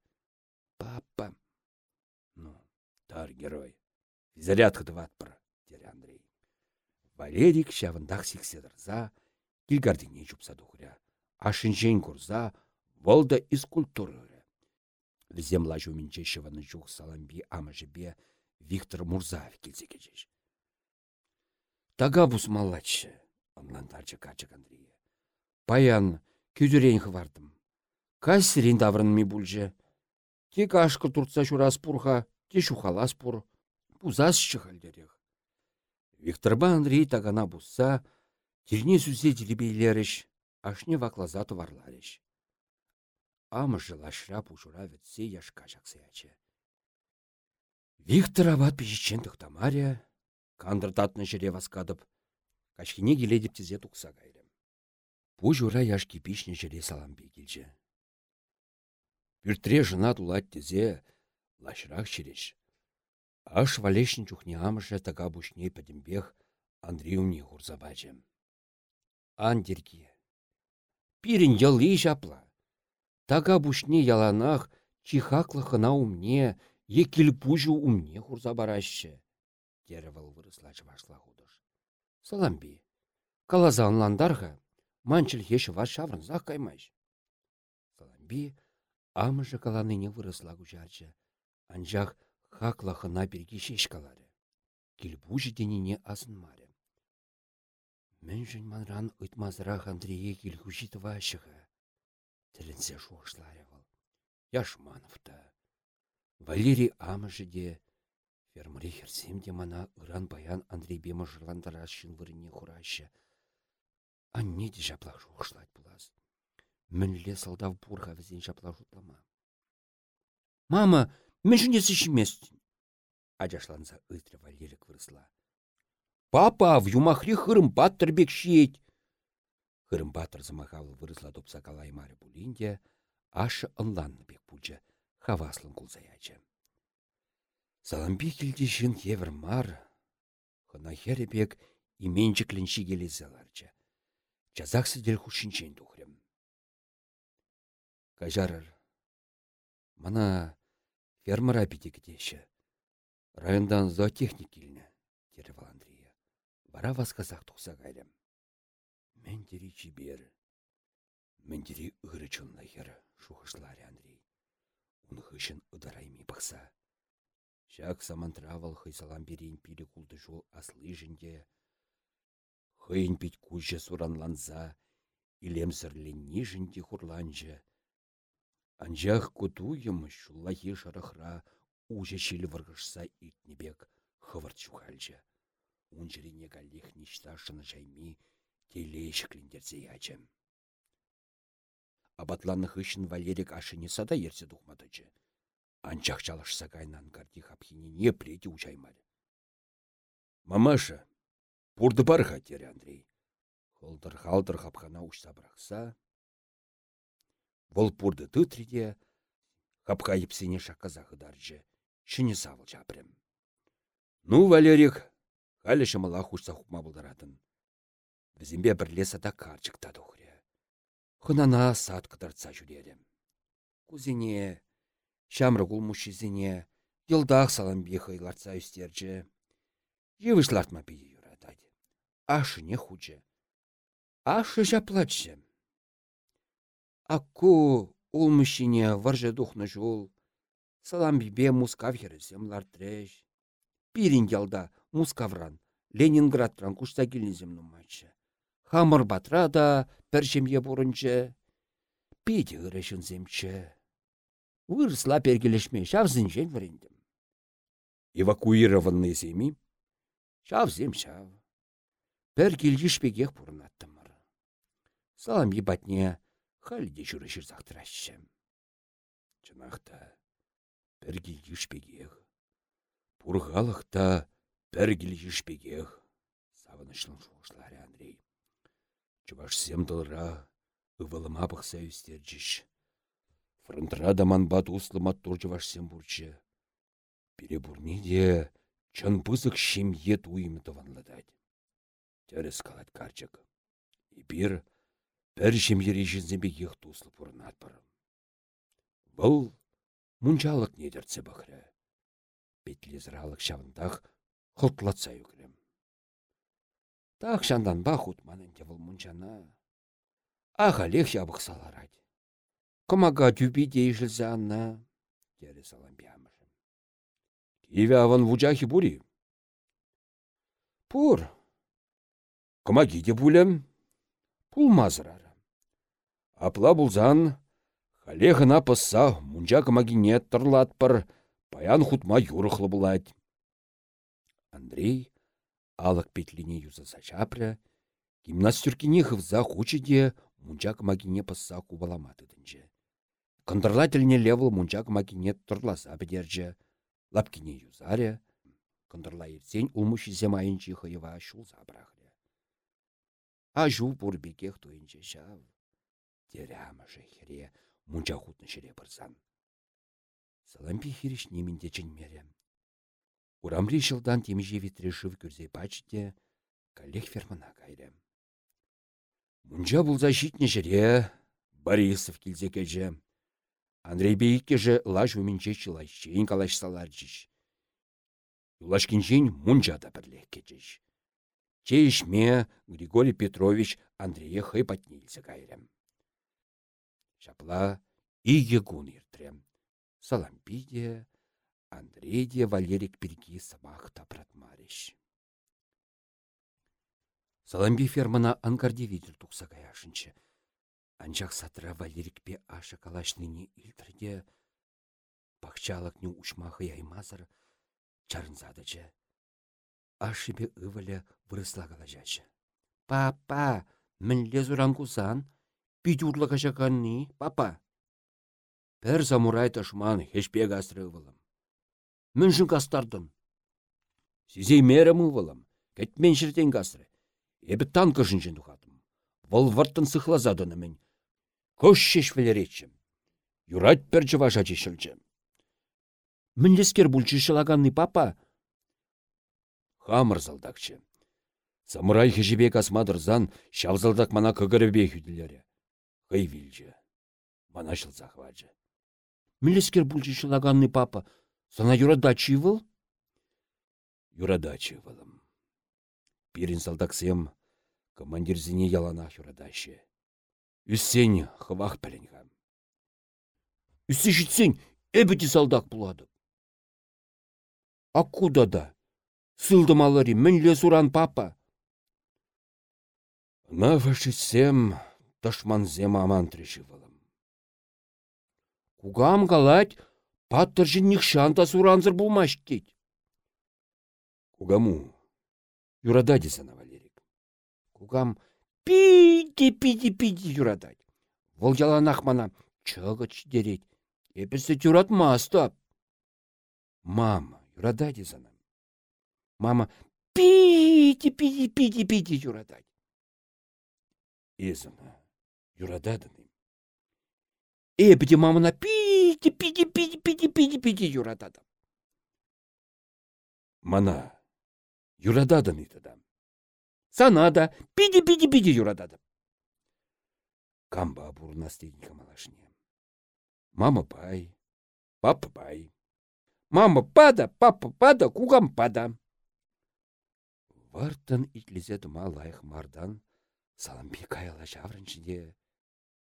Папа! Ну, тар герой. Зарядка дватпыр, дер Андрей. Валерик шавындақ сикседірза, килгардине чупса духря. Ашынжен курза, волда из культуры. Візем лажу мінче шываны жух саламби амажыбе Виктор Мурзаев келсе. Тага бусмаллаччы, ымлантарчы качык Андрей. Паян күйдірен хвардым. Даврын ми бульже. Тек ашқы туртса шурас пурха, те шухалас пур. Пузас чыхалдерех. Викторба Андрей тагана бусса, тирне сүзе телебейлеріш, ашне ваклаза товарларыш. Амы жылашра пушура ветсе яшка жақсыячы. Виктор абат пешечен тұқтамаря, Кандыр татны жере васкадып, качкине келедіп тізе тұқса кайры. Пу жура яшки пишне жере саламбе келжі. Пүртре жына тулат тезе лашырақ череш. Аш валешін чухне амышы тага бушне пәдімбех Андреевне хурзабачы. Андерге. Пирін ялы жапла. Тага бушне яланах чихаклы хына умне, екіл пужу умне хурзабарашы теревал вырысла чывашла худыш. Саламби, калаза анландарга, манчыл еш вас шаврынзах каймайш. Саламби, амыжы каланыне вырысла гучарчы, анжақ хакла хына берге шеш калары. Килбужы деніне маре. Мэнжін манран ұйтмазырақ Андрее келхуши тывашыға. Тілінсе шуғышлары. Яшмановта. Валерий амыжы де, Фермари херсем де мана ыран баян Андрей бема жырландырас шынлырыне хураща. Анне де жаплақ жоғышлать бұлаз. Мінле салдав бурға візен жаплақ жұтлама. Мама, мен жынесі шиместін. Ажашланса ытры Валерик вырысла. Папа, в юмахри хырым баттыр бек шиет. Хырым баттыр замахавыл вырысла топса калаймары булинде, ашы ынланны бек пульча, хаваслын кулзаячы. Саламби келде жын евір мар, хына херебек именчіклінші келезеларчы. Жазақсы дел хушинчен тухрем. Кажарыр, мана фермера бітекдеші. Райондан зоотехник келіні, дері Андрея. Бара васқазақ тұқса қайрым. Мен дері жібер. Мен дері ұры чынна ері, шуғышлары Андрей. Уны хышын ыдарайми бақса. Шак самантравал хыйсалам берейін пилі кулды жол аслы жінде. Хыйын пить куча суранланса, илемсірленні жінде хурланжы. Анжақ кутуйым шуллахи шарахра уже шил варгышса итнебек хывырт чухальжы. Унжырине галлих ништашыны жайми телейшікліндерзе ячым. Абатланы хышын Валерик ашыне сада ерсе духматычы. Анчах чалашса кайнан карти хапхинине плети учаймаль. Мамаша, пурды бар хатері Андрей. Холдыр-халдыр хапхана учса брақса. Вол пурды тытриде, хапха епсене шаказа хыдаржы, шыне савыл жапрем. Ну, Валерик, халі шымыла хушса хупма бұлдыратын. Візімбе бірле сада карчықта дұхре. Хынана сат кыдыртса жүререм. Кузине, Шамры кулмушизине, йылдақ салам бейхайларца үстерчі. Жевышлартма бейі юратады. Ашы не хучы. Ашы жаплатшы. Акку улмышине варжы духны жол. Салам бейбе мускав хересем лартреш. Пирин ялда мускавран. Ленинградтран кушта келнезем нумачы. Хамыр батра да пәршемге бұрынчы. Пейді земчі. Выросла пергелешме, шавзын жен варендім. Эвакуированный семьи? Шав зем шав. Пергелешпегех пурнаттымыр. Салам ебатне халде жүрішір зақтырашшым. Чынақта пергелешпегех. Пурғалықта пергелешпегех. Савынышлың шоғышлары Андрей. Чуваш сем дылра, ывылыма бұқса үстерджіш. Фронтра даман бат услымат туржываш сем бурчы. Перебурни де чын пызык шемье туйымы тыванладать. Терес калат карчык. И бир пір шемьере жінзембе ех туслы пурнат барым. Бұл мұнчалық недерце бақыры. Бетлезіралық шавындақ хылтлатса югрем. Так шандан ба хутманын те бұл мұнчана. Ах, Олег ябық саларать. Кымага тюпи дейшілзі анна, дері салам бямышым. Киве аван вучахи бури. Пур. Кымаги де булем. Пулмазырары. Апла булзан, халехына пысса, мунча кымагине тұрлатпыр, паян хутма юрықлы булать. Андрей алық петлине юзаса чапря, гимнастюркине хывза хучеде, мунча кымагине пысса кубаламатыдынче. Кындырлательне левыл мунчак макине тұрласа бідерже, лапкине юзаре, кындырла ерсен улмуши земайынчи хыйва шулса брахре. А жу бурбекех туйынче шав, терямышы хере мунча хутны шере бұрсан. Салампи хириш немінде мере. Урамри шылдан темеже витрешив күрзе бачыте, коллег фермана кайры. Мунча бұлза житне жере, Борисов келзе. Андрей бейікке же лаш өмінче чылайшейін калашсалар жиш. Юлашкинчен мунча да кечеш. Чейшме Григорий Петрович Андрея хай патнилсе кайрем. Шапла иге гун иртрем. Салампиде, Андрейде Валерик Перги сабахта пратмариш. Саламби фермана анкарде видел тухса каяшынчы. Анчах сатра Валерикпе аша калашныне илтрде пахчалык не учмахы яймазыр, чарынсадычы. Ашыбе ывылі вырысла калажачы. Папа, мінле зуран кусан, пидюрлы кашаканны, папа. Пәр самурай ташман хешпе гастры ывылым. Міншін кастардым. Сізей мерім ывылым, кәтмен шіртен гастры. Эбі тухатым. Вăл варттын сыхлазадыны мін. Көш шеш велеретчім. Юрать пәрчі ваша чешілчім. Мінлескер бұлчы шылаганны папа. Хамыр залдакчы. Самурай хежебек асмадырзан шавзалдак мана көгірібе хүділері. Вилчі. Мана шылзақ вачы. Мілескер бұлчы шылаганны папа. Сана юрадачы выл? Юрадачы вылым. Пирин салдаксем командирзіне ялана юрадачы. Үссен хывақ пәленгам. Үссе жетсен, әбіті салдак бұлады. Акуда да? Сылдымалары мінле суран папа. На фашистсем ташманзем аман трешивалым. Кугам галать, паттыржын нихшанта суранзыр булмаш кейт. Кугаму? Юрада десана Валерик. Кугам пиди пиди пиди юрадать. Вол яланах мана чыгыч дерет. Эпісі тюрат мастап. Мама, юрада десана. Мама пиди пиди пиди пиди юрадать. Изана, юрададыным. Эпіде мамына пиди пиди пиди пиди пиди пиди юрададым. Мана, юрададын итадам. Сана да пиди пиди пиди юрададым. Камба бурнастейника малашне. Мама пай, папа пай. Мама пада, папа пада, кугам пада. Вартын итлезе тума лайық мардан, саламби каяла жаврынчыде,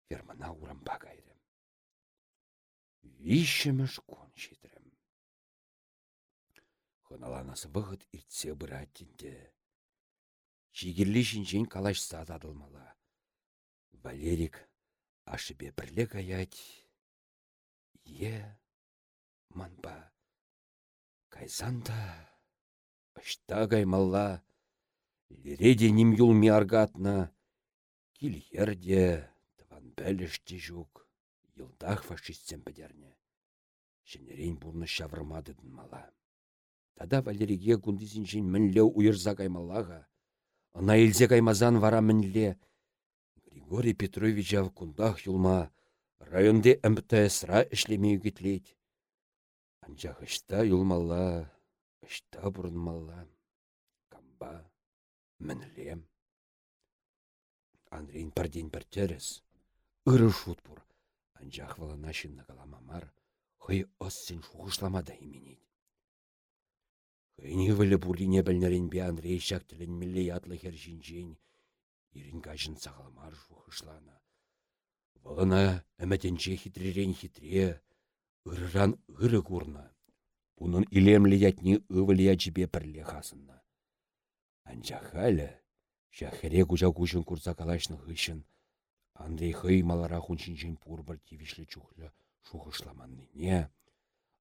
фермана урамба кайрым. Вишемеш кон шитрем. Хоналанасы вғыт иртсе бұраттинде. Чигірлі жинжен калаш сададылмала. Валерик ашыбе бірле каять. Е, манба. Кайсанда, ышта каймалла. Лереде ним юлми аргатна. Кильерде, тыван бәліште жүк. Йылдах фашистсен бідерне. Шенерейн бурны шавырмадыдын мала. Тада Валериге кундизинчен мінле уйырза каймаллаға. Ына илзе каймазан вара мінле. Григорий Петровичав кундах юлма районде МТС-ра ішлемею кетлейд. Анчах ышта юлмалла, ышта бұрынмалла. Камба, мінлем. Андрейн парден бір терес. Үрі шут бұр. Анчах валана шынна каламамар. Хый оссен шуғышламада именейд. Хыйни вілі бұлине білнерін бе Андрей шак тілін мілі ятлы хер жинжен. Ирин кажын сағалмар шуғышлана. Валана әмәтенче хитререн хитре. Үрран үрі курна. Бұнын илемлі ятні ывылі ячібе бірле хасынна. Анчах халі, шахере куча кучын курса калашны хыщын. Андрей хый малара хунчинчен пурбар тивишлі чухлі шуғышламанныне.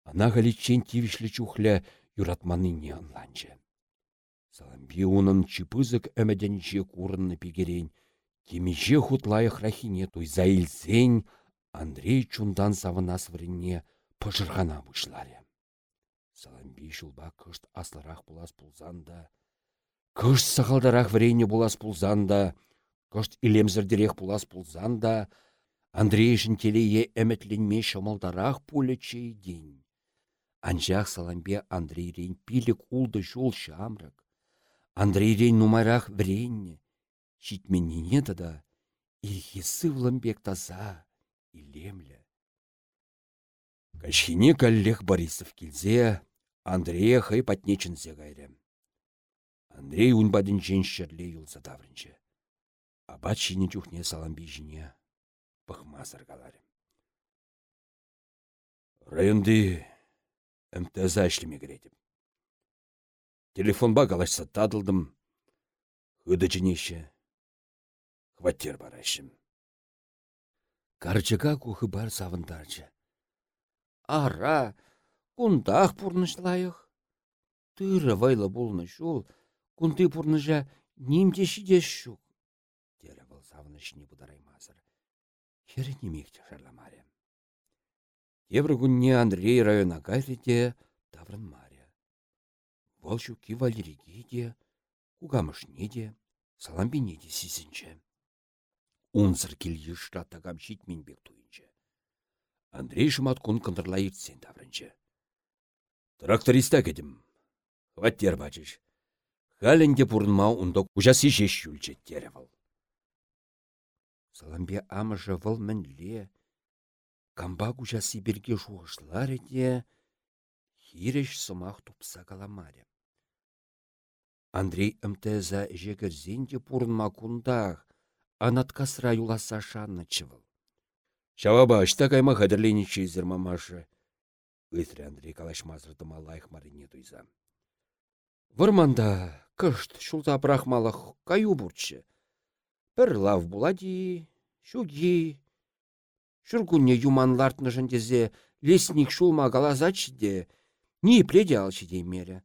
Ана галичен тивишлі чухлі юратманныне анланчы. Саламби унын чипызык әмәденче курынны пигерен. Темеже хутлайық рахине туйза илсен Андрей чундан савынас вренне пыжырғана бұшларе. Саламби шулба кышт асларақ булас пулзанда, кышт сағалдарақ врене булас пулзанда, кышт илемзірдерек булас пулзанда, Андрей телее әмітленме шамалдарақ пулечей день. Анжақ саламбе Андрейрен пилік улды жол шамрак. Андрейрен нумайрақ вренне. Шитменнене да илхесі влымбек таза, илемлі. Кашхине каллех Борисов келзе, Андрея хай патнечінзе гайрем. Андрей унбадын женшерле юлса даврынче. Абат шине чухне саламби жіне пықмазыр каларем. Районды МТЗ керетіп. Телефонба калашса тадылдым. Хыды жінеші. Хваттер барашым. Карчыка кухы бар савындарчы. Ара, кундах пурнышлайық. Тыры вайлы болны шул, кунты пурныжа нимде шидес шук. Тере был савнышне будараймазыр. Хері немекте шарламаре. Теврі күнне Андрей района кайрыде таврын маря. Волшуки Валериге де, кугамышне де, саламбине де сизінче. Унсыр келі штатта камшит бек туйынче. Андрей шымат кун кындырла ертсен таврынче. Тракториста кедім. Хваттер бачыш. Халенде пурнма ундок ужасы жеш юлчеттері выл. Саламбе амыжы выл мінле, камба кужасы берге жуғышлар еде, хиреш сымақ тупса каламаре. Андрей МТЗа жегірзенде пурнма кундах, анаткасра юласа шанны чывыл. Шаваба ашта кайма хадырленичі зірмамашы. Үйтірі Андрей калашмазырдыма лайық марине туйза. Вырманда кышт шулта брахмалах каю бурчы. Бір лав булади, шуги. Шүргунне юманлартны жындезе лесник шулма галазачы де, не пледе алчы деймере.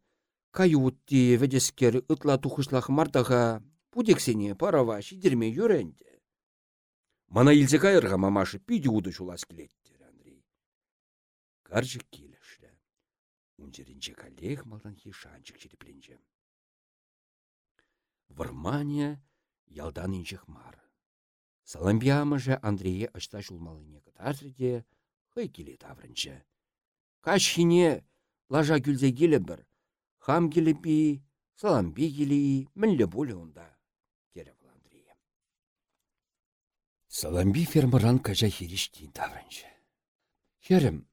Каютти ведескер ытла тухышлах мартаға пудексене парава шидерме юренде. Мана илзе кайырға мамашы пиде уды шулас келеттер, Андрей. Каржы келіші. Унжерінче коллег малдан хишанчык черепленче. Вармания ялдан инчех мар. Саламбиямыжы Андрее ашта жулмалыне кытарсыде, хай келе таврынче. Кашхине лажа күлзе келі бір, хам келі пи, саламби келі, мінлі болы онда, кері бұл Андрея. Саламби фермыран кажа херештейін таврынче. Херім,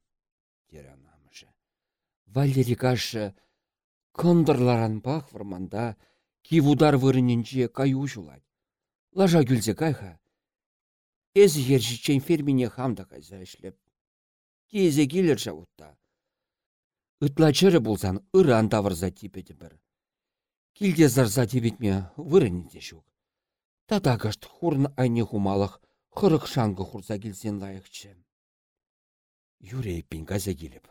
кері анамыжы. Валери кашы, кондырларан бақ варманда, Кивудар вырыненче каю жулать. Лажа гүлзе кайха. Эзі ержичен фермине хамда кайза ішлеп. Тезе келер жауытта. Ытлачыры болсан ыран тавырза типеті бір. Килде зарза тибетме вырыненде шук. Тада кашт хурн айне хумалық хырық шаңғы хурса келсен лайықчы. Юрей пин газа келіп.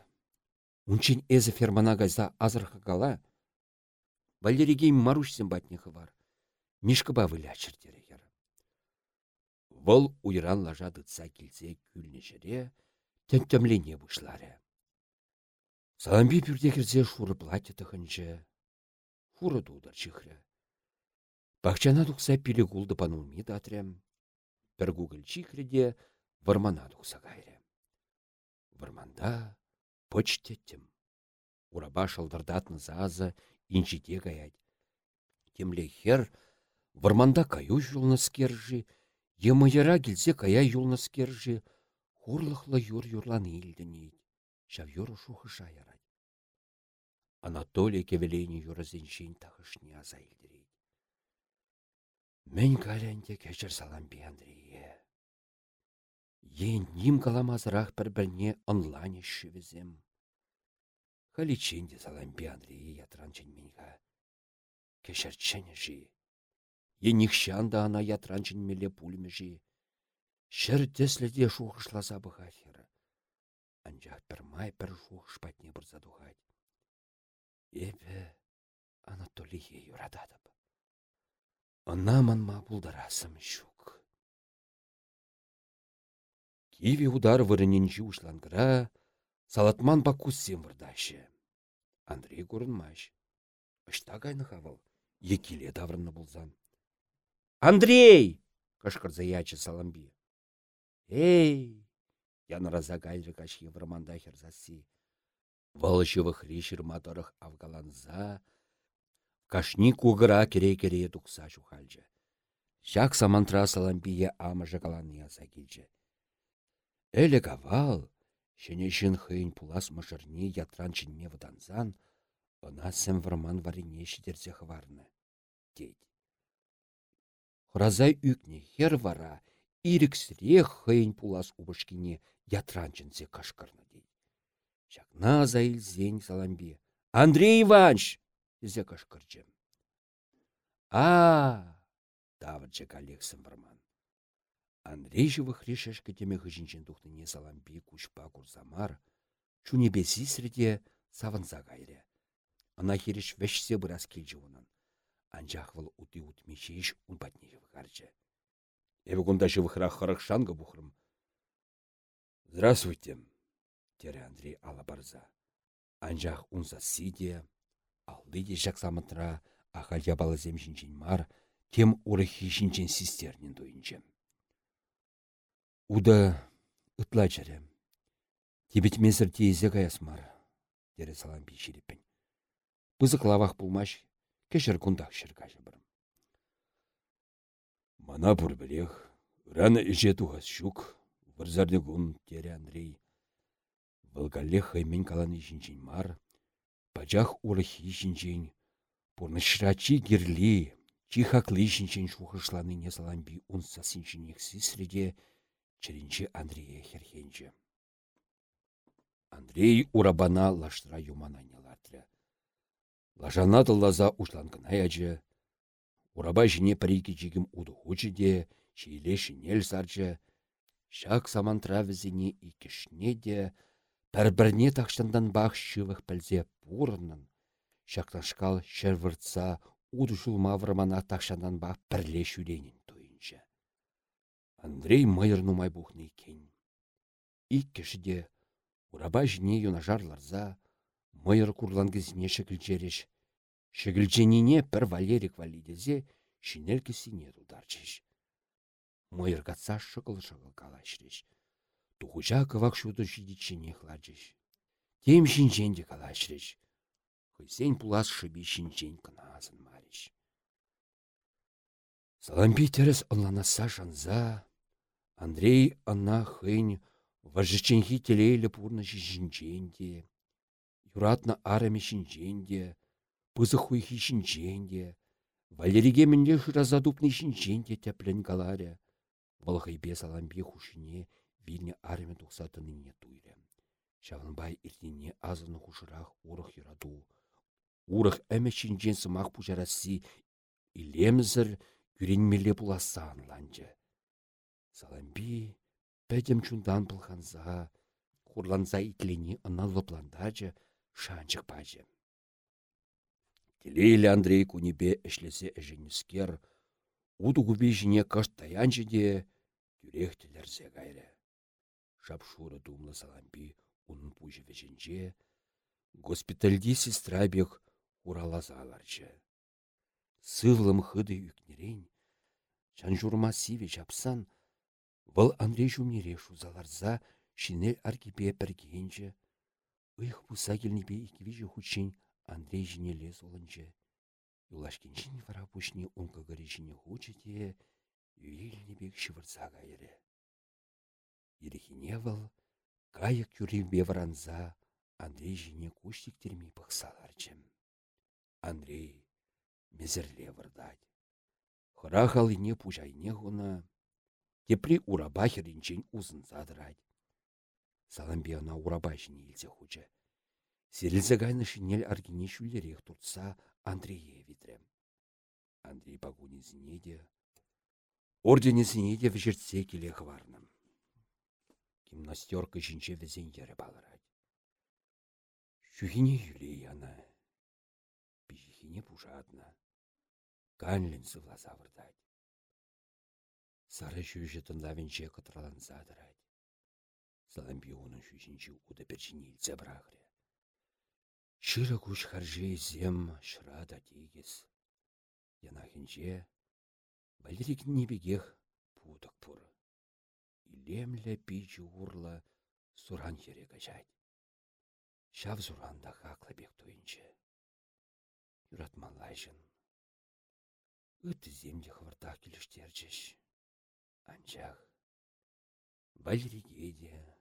Унчен эзі фермана газа азырқы кала, Валерийге марушсен батнехы бар. Мишкыба вылячыр дерегер. Вăл уйран лажа дытса килсе күлнешере, тәмтәмлене бұшларе. Саламби пюрдекерзе шуры платье тăхынче, шуры тудар чихрре. Бахчана тухса пиле гулды панулми датрем, пір гугіл чихреде вармана тухса кайре. Варманда почтеттім. Ураба шалдырдатны зазы инчите гаять. Темле хер, варманда каю юлны скержи, емыйыра келсе кая юлны скержи, хурлықлы юр юрланы илдінейд, шав юры шухы шаярать. Анатолий кевелейні юрызеншен тахышне аза илдірейд. Мен калянде кәчір саламби Андрейе. Ен ним каламазырақ бір-бірне онлайне шывізем. Халиченде саламби Андрей ятран ченменға. Кешер чене жи. Енікшан да ана ятран ченмеле пульмі жи. Шыр теследе шухышласа бұхахері. Анжақ бір май бір шухыш патне бір задухать. Эпе Анатолие юрададып. Анаман ма бұлдарасым шук. Киви удар вырыненчи ушлангыра, Салатман бакуссем вырдашы. Андрей көрінмаш. Ышта кайны хавал. Екиле таврынны болзан. Андрей! Кышкырза ячы саламби. Эй! Яныраза гайлы кашхи вырманда херзаси. Валышывы хришір маторых авгаланза, кашни кугыра кере-кере тукса шухальжы. Шак самантра саламбие амыжы каланы яза келжі. Әлі кавал, жын хыйын пулас мыжырне ятран чынне ваданзан, сәм варман варине шидерзе хварны. Деть. Хразай үкне хер вара, иріксіре хыйын пулас убышкине ятран чынзе кашкарны дей. Шакна заилзен саламбе. Андрей Иванович! Зе кашкарчы. А, тавырчы коллегсым варман. Андрей живых решешкі теме хыжінчен тухныне салампи кучпа курсамар, чунебесі среде савынса кайры. Ана хиреш вешсе бұрас келжі онын. Анжақ выл ұты ұтмей шейш ұн патне жывықарчы. Эві күнда жывықра қырық шанғы бұқырым. Здравствуйте, тере Андрей ала барза. Анжақ ұнса сиде, алды де жақ самытра, ахал ябалы земшінчен мар, тем урыхи шинчен систернен дуйынчем. Уда ытла жәрі. Тебет месір тейзе тере салам бейшереппен. Пызык лавах пулмаш, кешір кундақ шыркажы бірім. Мана бұр білех, раны іже туғас шук, вырзарды гун тере Андрей. Вылгалле хаймен каланы жинчен мар, пачах урыхи жинчен, пурнышрачи герли, чихаклы жинчен шухышланы саламби унса синченексі среде, черенче Андрея херхенче. Андрей урабана лаштыра юмана нелатря. Лажана лаза ушланкына ячы. Ураба жіне парики жегім уды де, шейле шинел сарчы. Шак самантра візіне икішне де, пәрбірне тақшандан бақ шывық пілзе пурнын. Шақташкал шервыртса уды жулма вырмана тақшандан бақ пірле шүленін тойынчы. Андрей майыр нумай бухны кен. Иккішіде ураба жіне юнажарларза, майыр курлангізіне шекілчереш. Шекілченине пір Валерик валидезе шинел кесіне тударчыш. Майыр катса шықыл-шықыл калашреш. Тухуча кывак шуды жидичіне хладжыш. Тем шинченде калашреш. Хысен пулас шыби шинчен кыназын мариш. Салампи терес ынланаса жанза, Андрей ынна хынь варжыченхи телейлі пурны жинченде, юратна арами шинченде, пызы хуйхи шинченде, Валериге мінде шыразадупны шинченде тәплін каларя. Валхайбе саламбе хушине вильне арами тухсатыныне туйры. Шавынбай иртине азыны хушырах урых юраду. Урых әмі шинчен сымақ пужарасы илемзір юренмеле пуласа анланчы. Саламби пәдем чундан пылханса, хурланса итлене ына лыпландачы, шанчық пачы. Телейлі Андрей кунебе әшлесе әженескер, уду губе жіне кашт таянчы де, гайры. Шапшуры думлы саламби унын пужы веженже, госпитальде сестра бек уралазаларчы. Сывлым хыды үкнерен, чанжурма сиве чапсан, Бұл Андрей жумнере шузаларза шинель аркипе піргенчі. Их бұса келнебе иквежі хучен Андрей жинеле золынчы. Юлашкеншін вара пушне онка жіне хучы те, юелнебек шывырса кайры. Ерехине выл, кайық юребе варанза Андрей жіне куштиктермей пықсаларчым. Андрей мезірле вырдать. Хыра халыне пужайне хуна, Тепри ураба херінчен узын задырать. Саламбе ана ураба жіне елзе хучы. Серілзе гайны шинел аргине шүлдерек туртса Андрее видрем. Андрей багунезіне де, орденезіне де вжертсе келе хварным. Гимнастерка жінче візен ері балырать. Шүхіне юле яна. Бижихине пушатна. Канлін сывласа вырдать. Сары шүші тындавенче кытралан задырать. Саламби оның шүшінчі уды перчине илсе брағыры. Шыры күш харжы зем шырада тегіз. Янахинче Валерик небегех пудық пұр. Илемлі пичі урла суран ере качать. Шав суранда хақлы бек туйынчы. Юратмалайжын. Үті земде хвыртақ келіштерчіш. Анчах. Валериге де,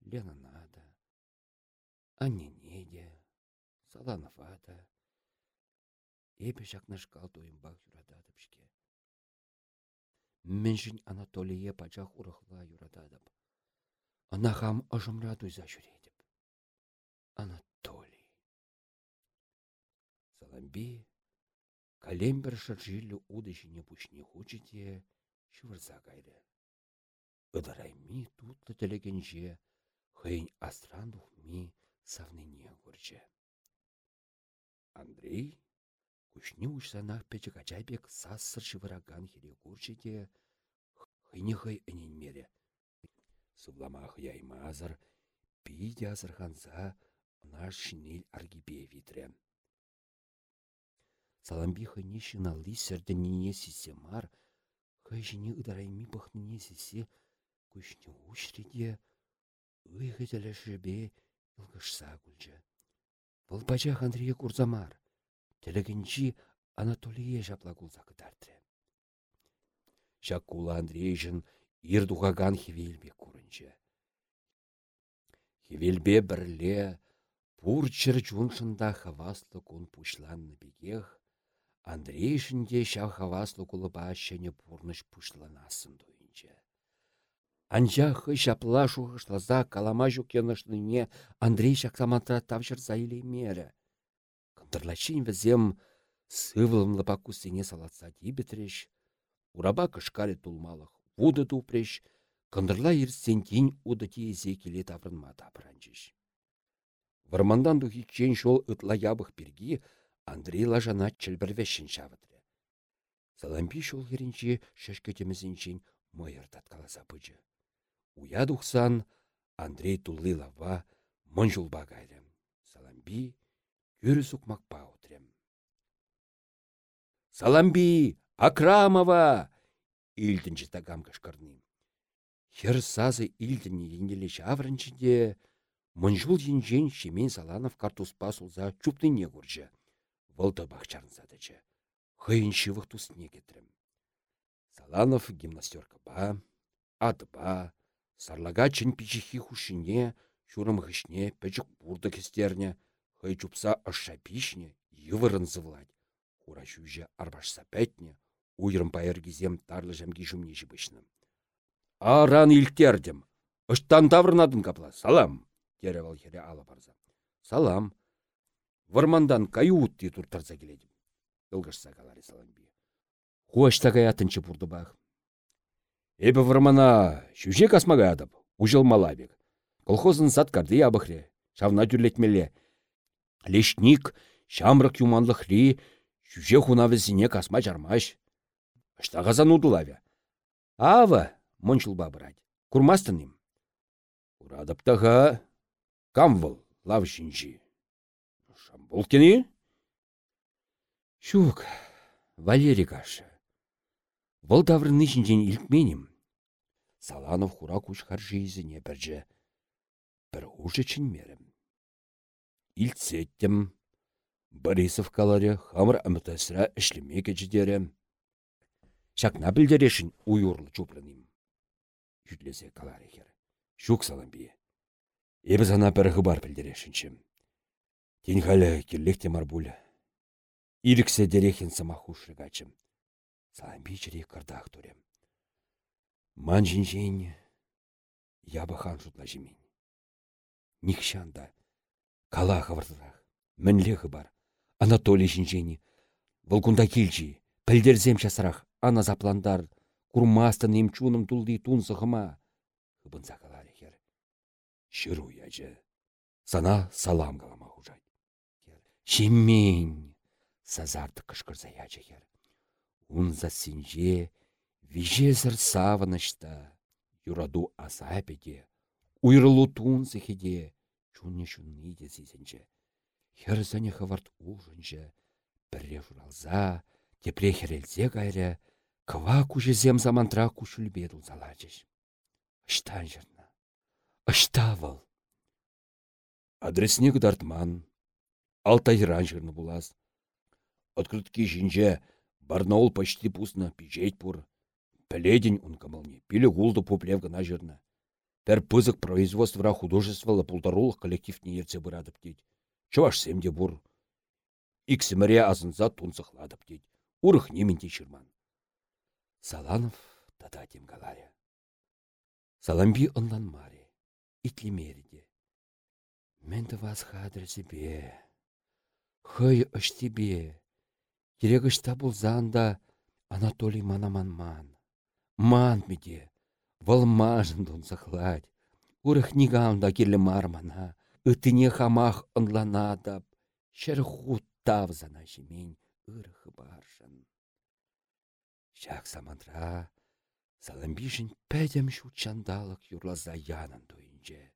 Ленана да, Аннене де, Саланова да. Эпе шакнашкал тойымбақ юрададып шке. Меншін Анатолие пачах урықла юрададып. Анахам туйза жүредіп. Анатолий. Саламби калембер шыржилі уды жіне пучне хучите, шывырса кайры. Ыдырайми тутлы тілегенже, хыйн астран ухми савныне көрчі. Андрей Кушни ушсанах печі качайбек сассыр шывыраган хире курчеде, хыйне хый әнен мере. Сывламах яймазыр, пиде азырханса, наш шинель аргибе витре. Саламби хыйне шиналли сәрдініне сесе мар, хый жіне ыдарайми бұхныне сесе, кушни ушреде, ыйхы шебе ылгышса күлчі. Бұл бачах Андрея курзамар. Телегенчи Анатолия жапла кулса кытартрре. Шакула Андрейжін ирдухаган хевелбе курынчы. Хевелбе бірле пурчыр жуншында хаваслы кун пушланны бегех, Андрейшінде ша хаваслы кулыба шәне пурныш пушланасын дуйынчы. Анжахы шапла шухышлаза калама жүкенышныне Андрей шаксамантра тавшыр заилей мере. Тырлачин візем сывылымлы паку сене салатса дебетреш, ураба кышкаре тулмалық вуды тупреш, кындырла ирсен тень уды тиезе келе таврынма тапыранчыш. Вармандан чен шол ытла ябық перги Андрей лажана чілбірвешін шавытры. Салампи шол херінче шешкетемізінчен мойыр таткаласа пычы. Уя дұқсан Андрей тулы лава гайлы. Саламби Үрі сукмакпа утрем. Саламби, Акрамова! Илдінчі тагам кашкарны. Хер сазы илдіні енелеш аврынчыде, мұнжыл енжен шемен Саланов картуспа сулза чуптыне күржі. Вылды бақчарын задычы. Хыйын шывық тусне кетірім. Саланов гимнастерка ба, аты ба, сарлага чын пичихи хушине, шурым хышне, пәчік бурды кестерне, Хай чупса ашша пишне, йывырын зывлать. Хура шүже арбашса пәтне, уйрым пайыргизем тарлы жәмге жүмне жібішнім. Аран илтердім. Ыштан таврнадын капла. Салам. Теревал хере ала барза. Салам. Вармандан каюутти туртарса келедім. Илгашса калари саламби. Хуашта каятынчы бұрды бақ. Эбі вармана шүже. Ужыл малабек. Колхозын саткарды ябықре. Шавна түрлетмеле. Лешник, шамрық юманлық ли, жүже хунавызіне касма жармаш. Ыштағазан удылавя. Ава, мұншылба бұрад. Курмастыным. Урадыптаға камвыл лав жинжи. Шамбулкини? Шук, Валерий кашы. Даврынны жинжен илкменім. Саланов хура күш харжы изіне біржі. Бір ұжы чын мерім. Илцеттім. Борисов каларе хамыр әмітәсіра ішлемеке жидері. Шакна білдерешін уйурлы чупраным. Жүдлесе каларе хер. Шук салам бие. Ебі зана пәрігі бар білдерешінші. Тен халі келлекте марбуль. Иріксе дерехін самахушры гачым. Салам бие кардақ турем. Ман жинжен ябы хан жутла жемін. Никшанда Кала хавырдырақ. Мінлегі бар. Анатолий жинжені. Вылгунда келжі. Пілдерзем шасырақ. Ана запландар. Курмастын емчуным тулды тунсы хыма. Хыбынса каларе хер. Шыру яжы. Сана салам калама хужай. Шеммен. Сазарды кышкырза яжы хер. Унза синже. Вижезір савынышта. Юраду азапеде. Уйрылу тунсы хеде чунне чунни де сисенче. Херсене хыварт ужынче, пірре журалза, тепре херелзе кайры, кыва кужезем замантра кушүлбе дулзалачыш. Ыштан жерна. Ышта вăл. Адресне дартман. Алтайран жерны булас. Открытки жинже Барнаул почти пусна пичеть пур. Пеледень он камалне, пиле гулды поплев гына жерна. Пәр пызык производствора художестволы пултарулық коллектив ерце бұрадып дейд. Чуваш семде бұр. Иксіміре азынза тунсықладып дейд. Урых неменде шырман. Саланов тата тем галаря. Саламби онлан маре. Итлемереде. Менді вас хадыр себе. Хый ыш тебе. Керек ышта занда Анатолий манаман ман. Ман меде. Вăлмашын тунсăхлать. Урых нигам да кирлле мармана. Ытыне хамах ынланадап. Шер хутта тавзана жемень ырхы баршын. Шак самантра саламбишін пәдем шучандалық юрлаза янын туйынче.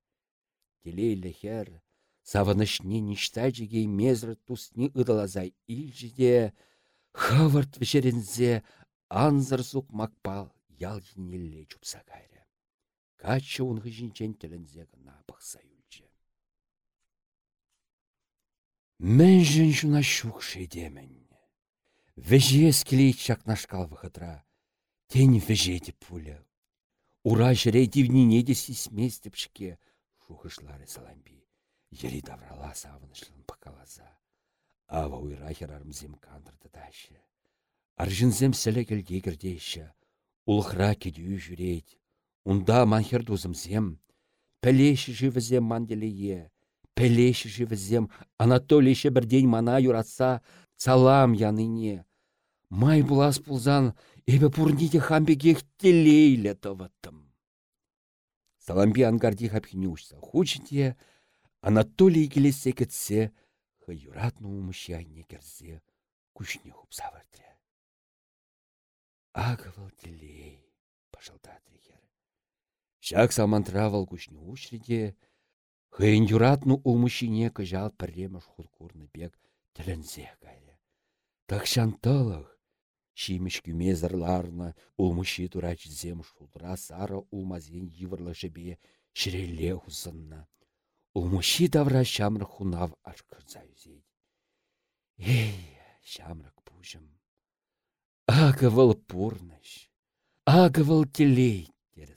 Телейлі хер, саванышне ништаджиге мезір тусни ыдалаза илжиде, хаварт вешерензе анзыр сук макпал ял енелле чупса кайры. Качы унғы жинчен тілінзе гына бұқса үлчі. Мен жын жуна шук шедемін. Веже скелейт чакнашкал выхытра. Тень веже деп пуля. Ура жіре дивнине де сисмес шке шухышлары саламби. Ері даврала савынышлын пакалаза. Ава уйра херармзем кандырды дашы. Аржынзем сәлі келге. Улхра кедю жүрейд. Унда манхер дузымзем. Пәлеші живізем манделие. Пәлеші живізем Анатолийші бірден мана юратса салам яныне. Май булас пулзан эбе пурните хамбегех телейлі тывыттым. Саламби ангарди хапхине учса хучите, Анатолий келесе кетсе, хы юратны умышы айне керзе, күшне хупса. Агывал телей, пашылдады хер. Шак самантравал күшне учреде, хыйын юратну умышине кыжал пірремыш худкурны бек тілінзе кайры. Такшантылық, Шимеш күме зырларны, улмыши турач зем шулдыра сара улмазен йывырлы жібе шірелле хусынна. Улмыши давра шамры хунав ашкырза юзей. Эй, шамрык пужым. Ага выл пурныш, ага выл телей, дері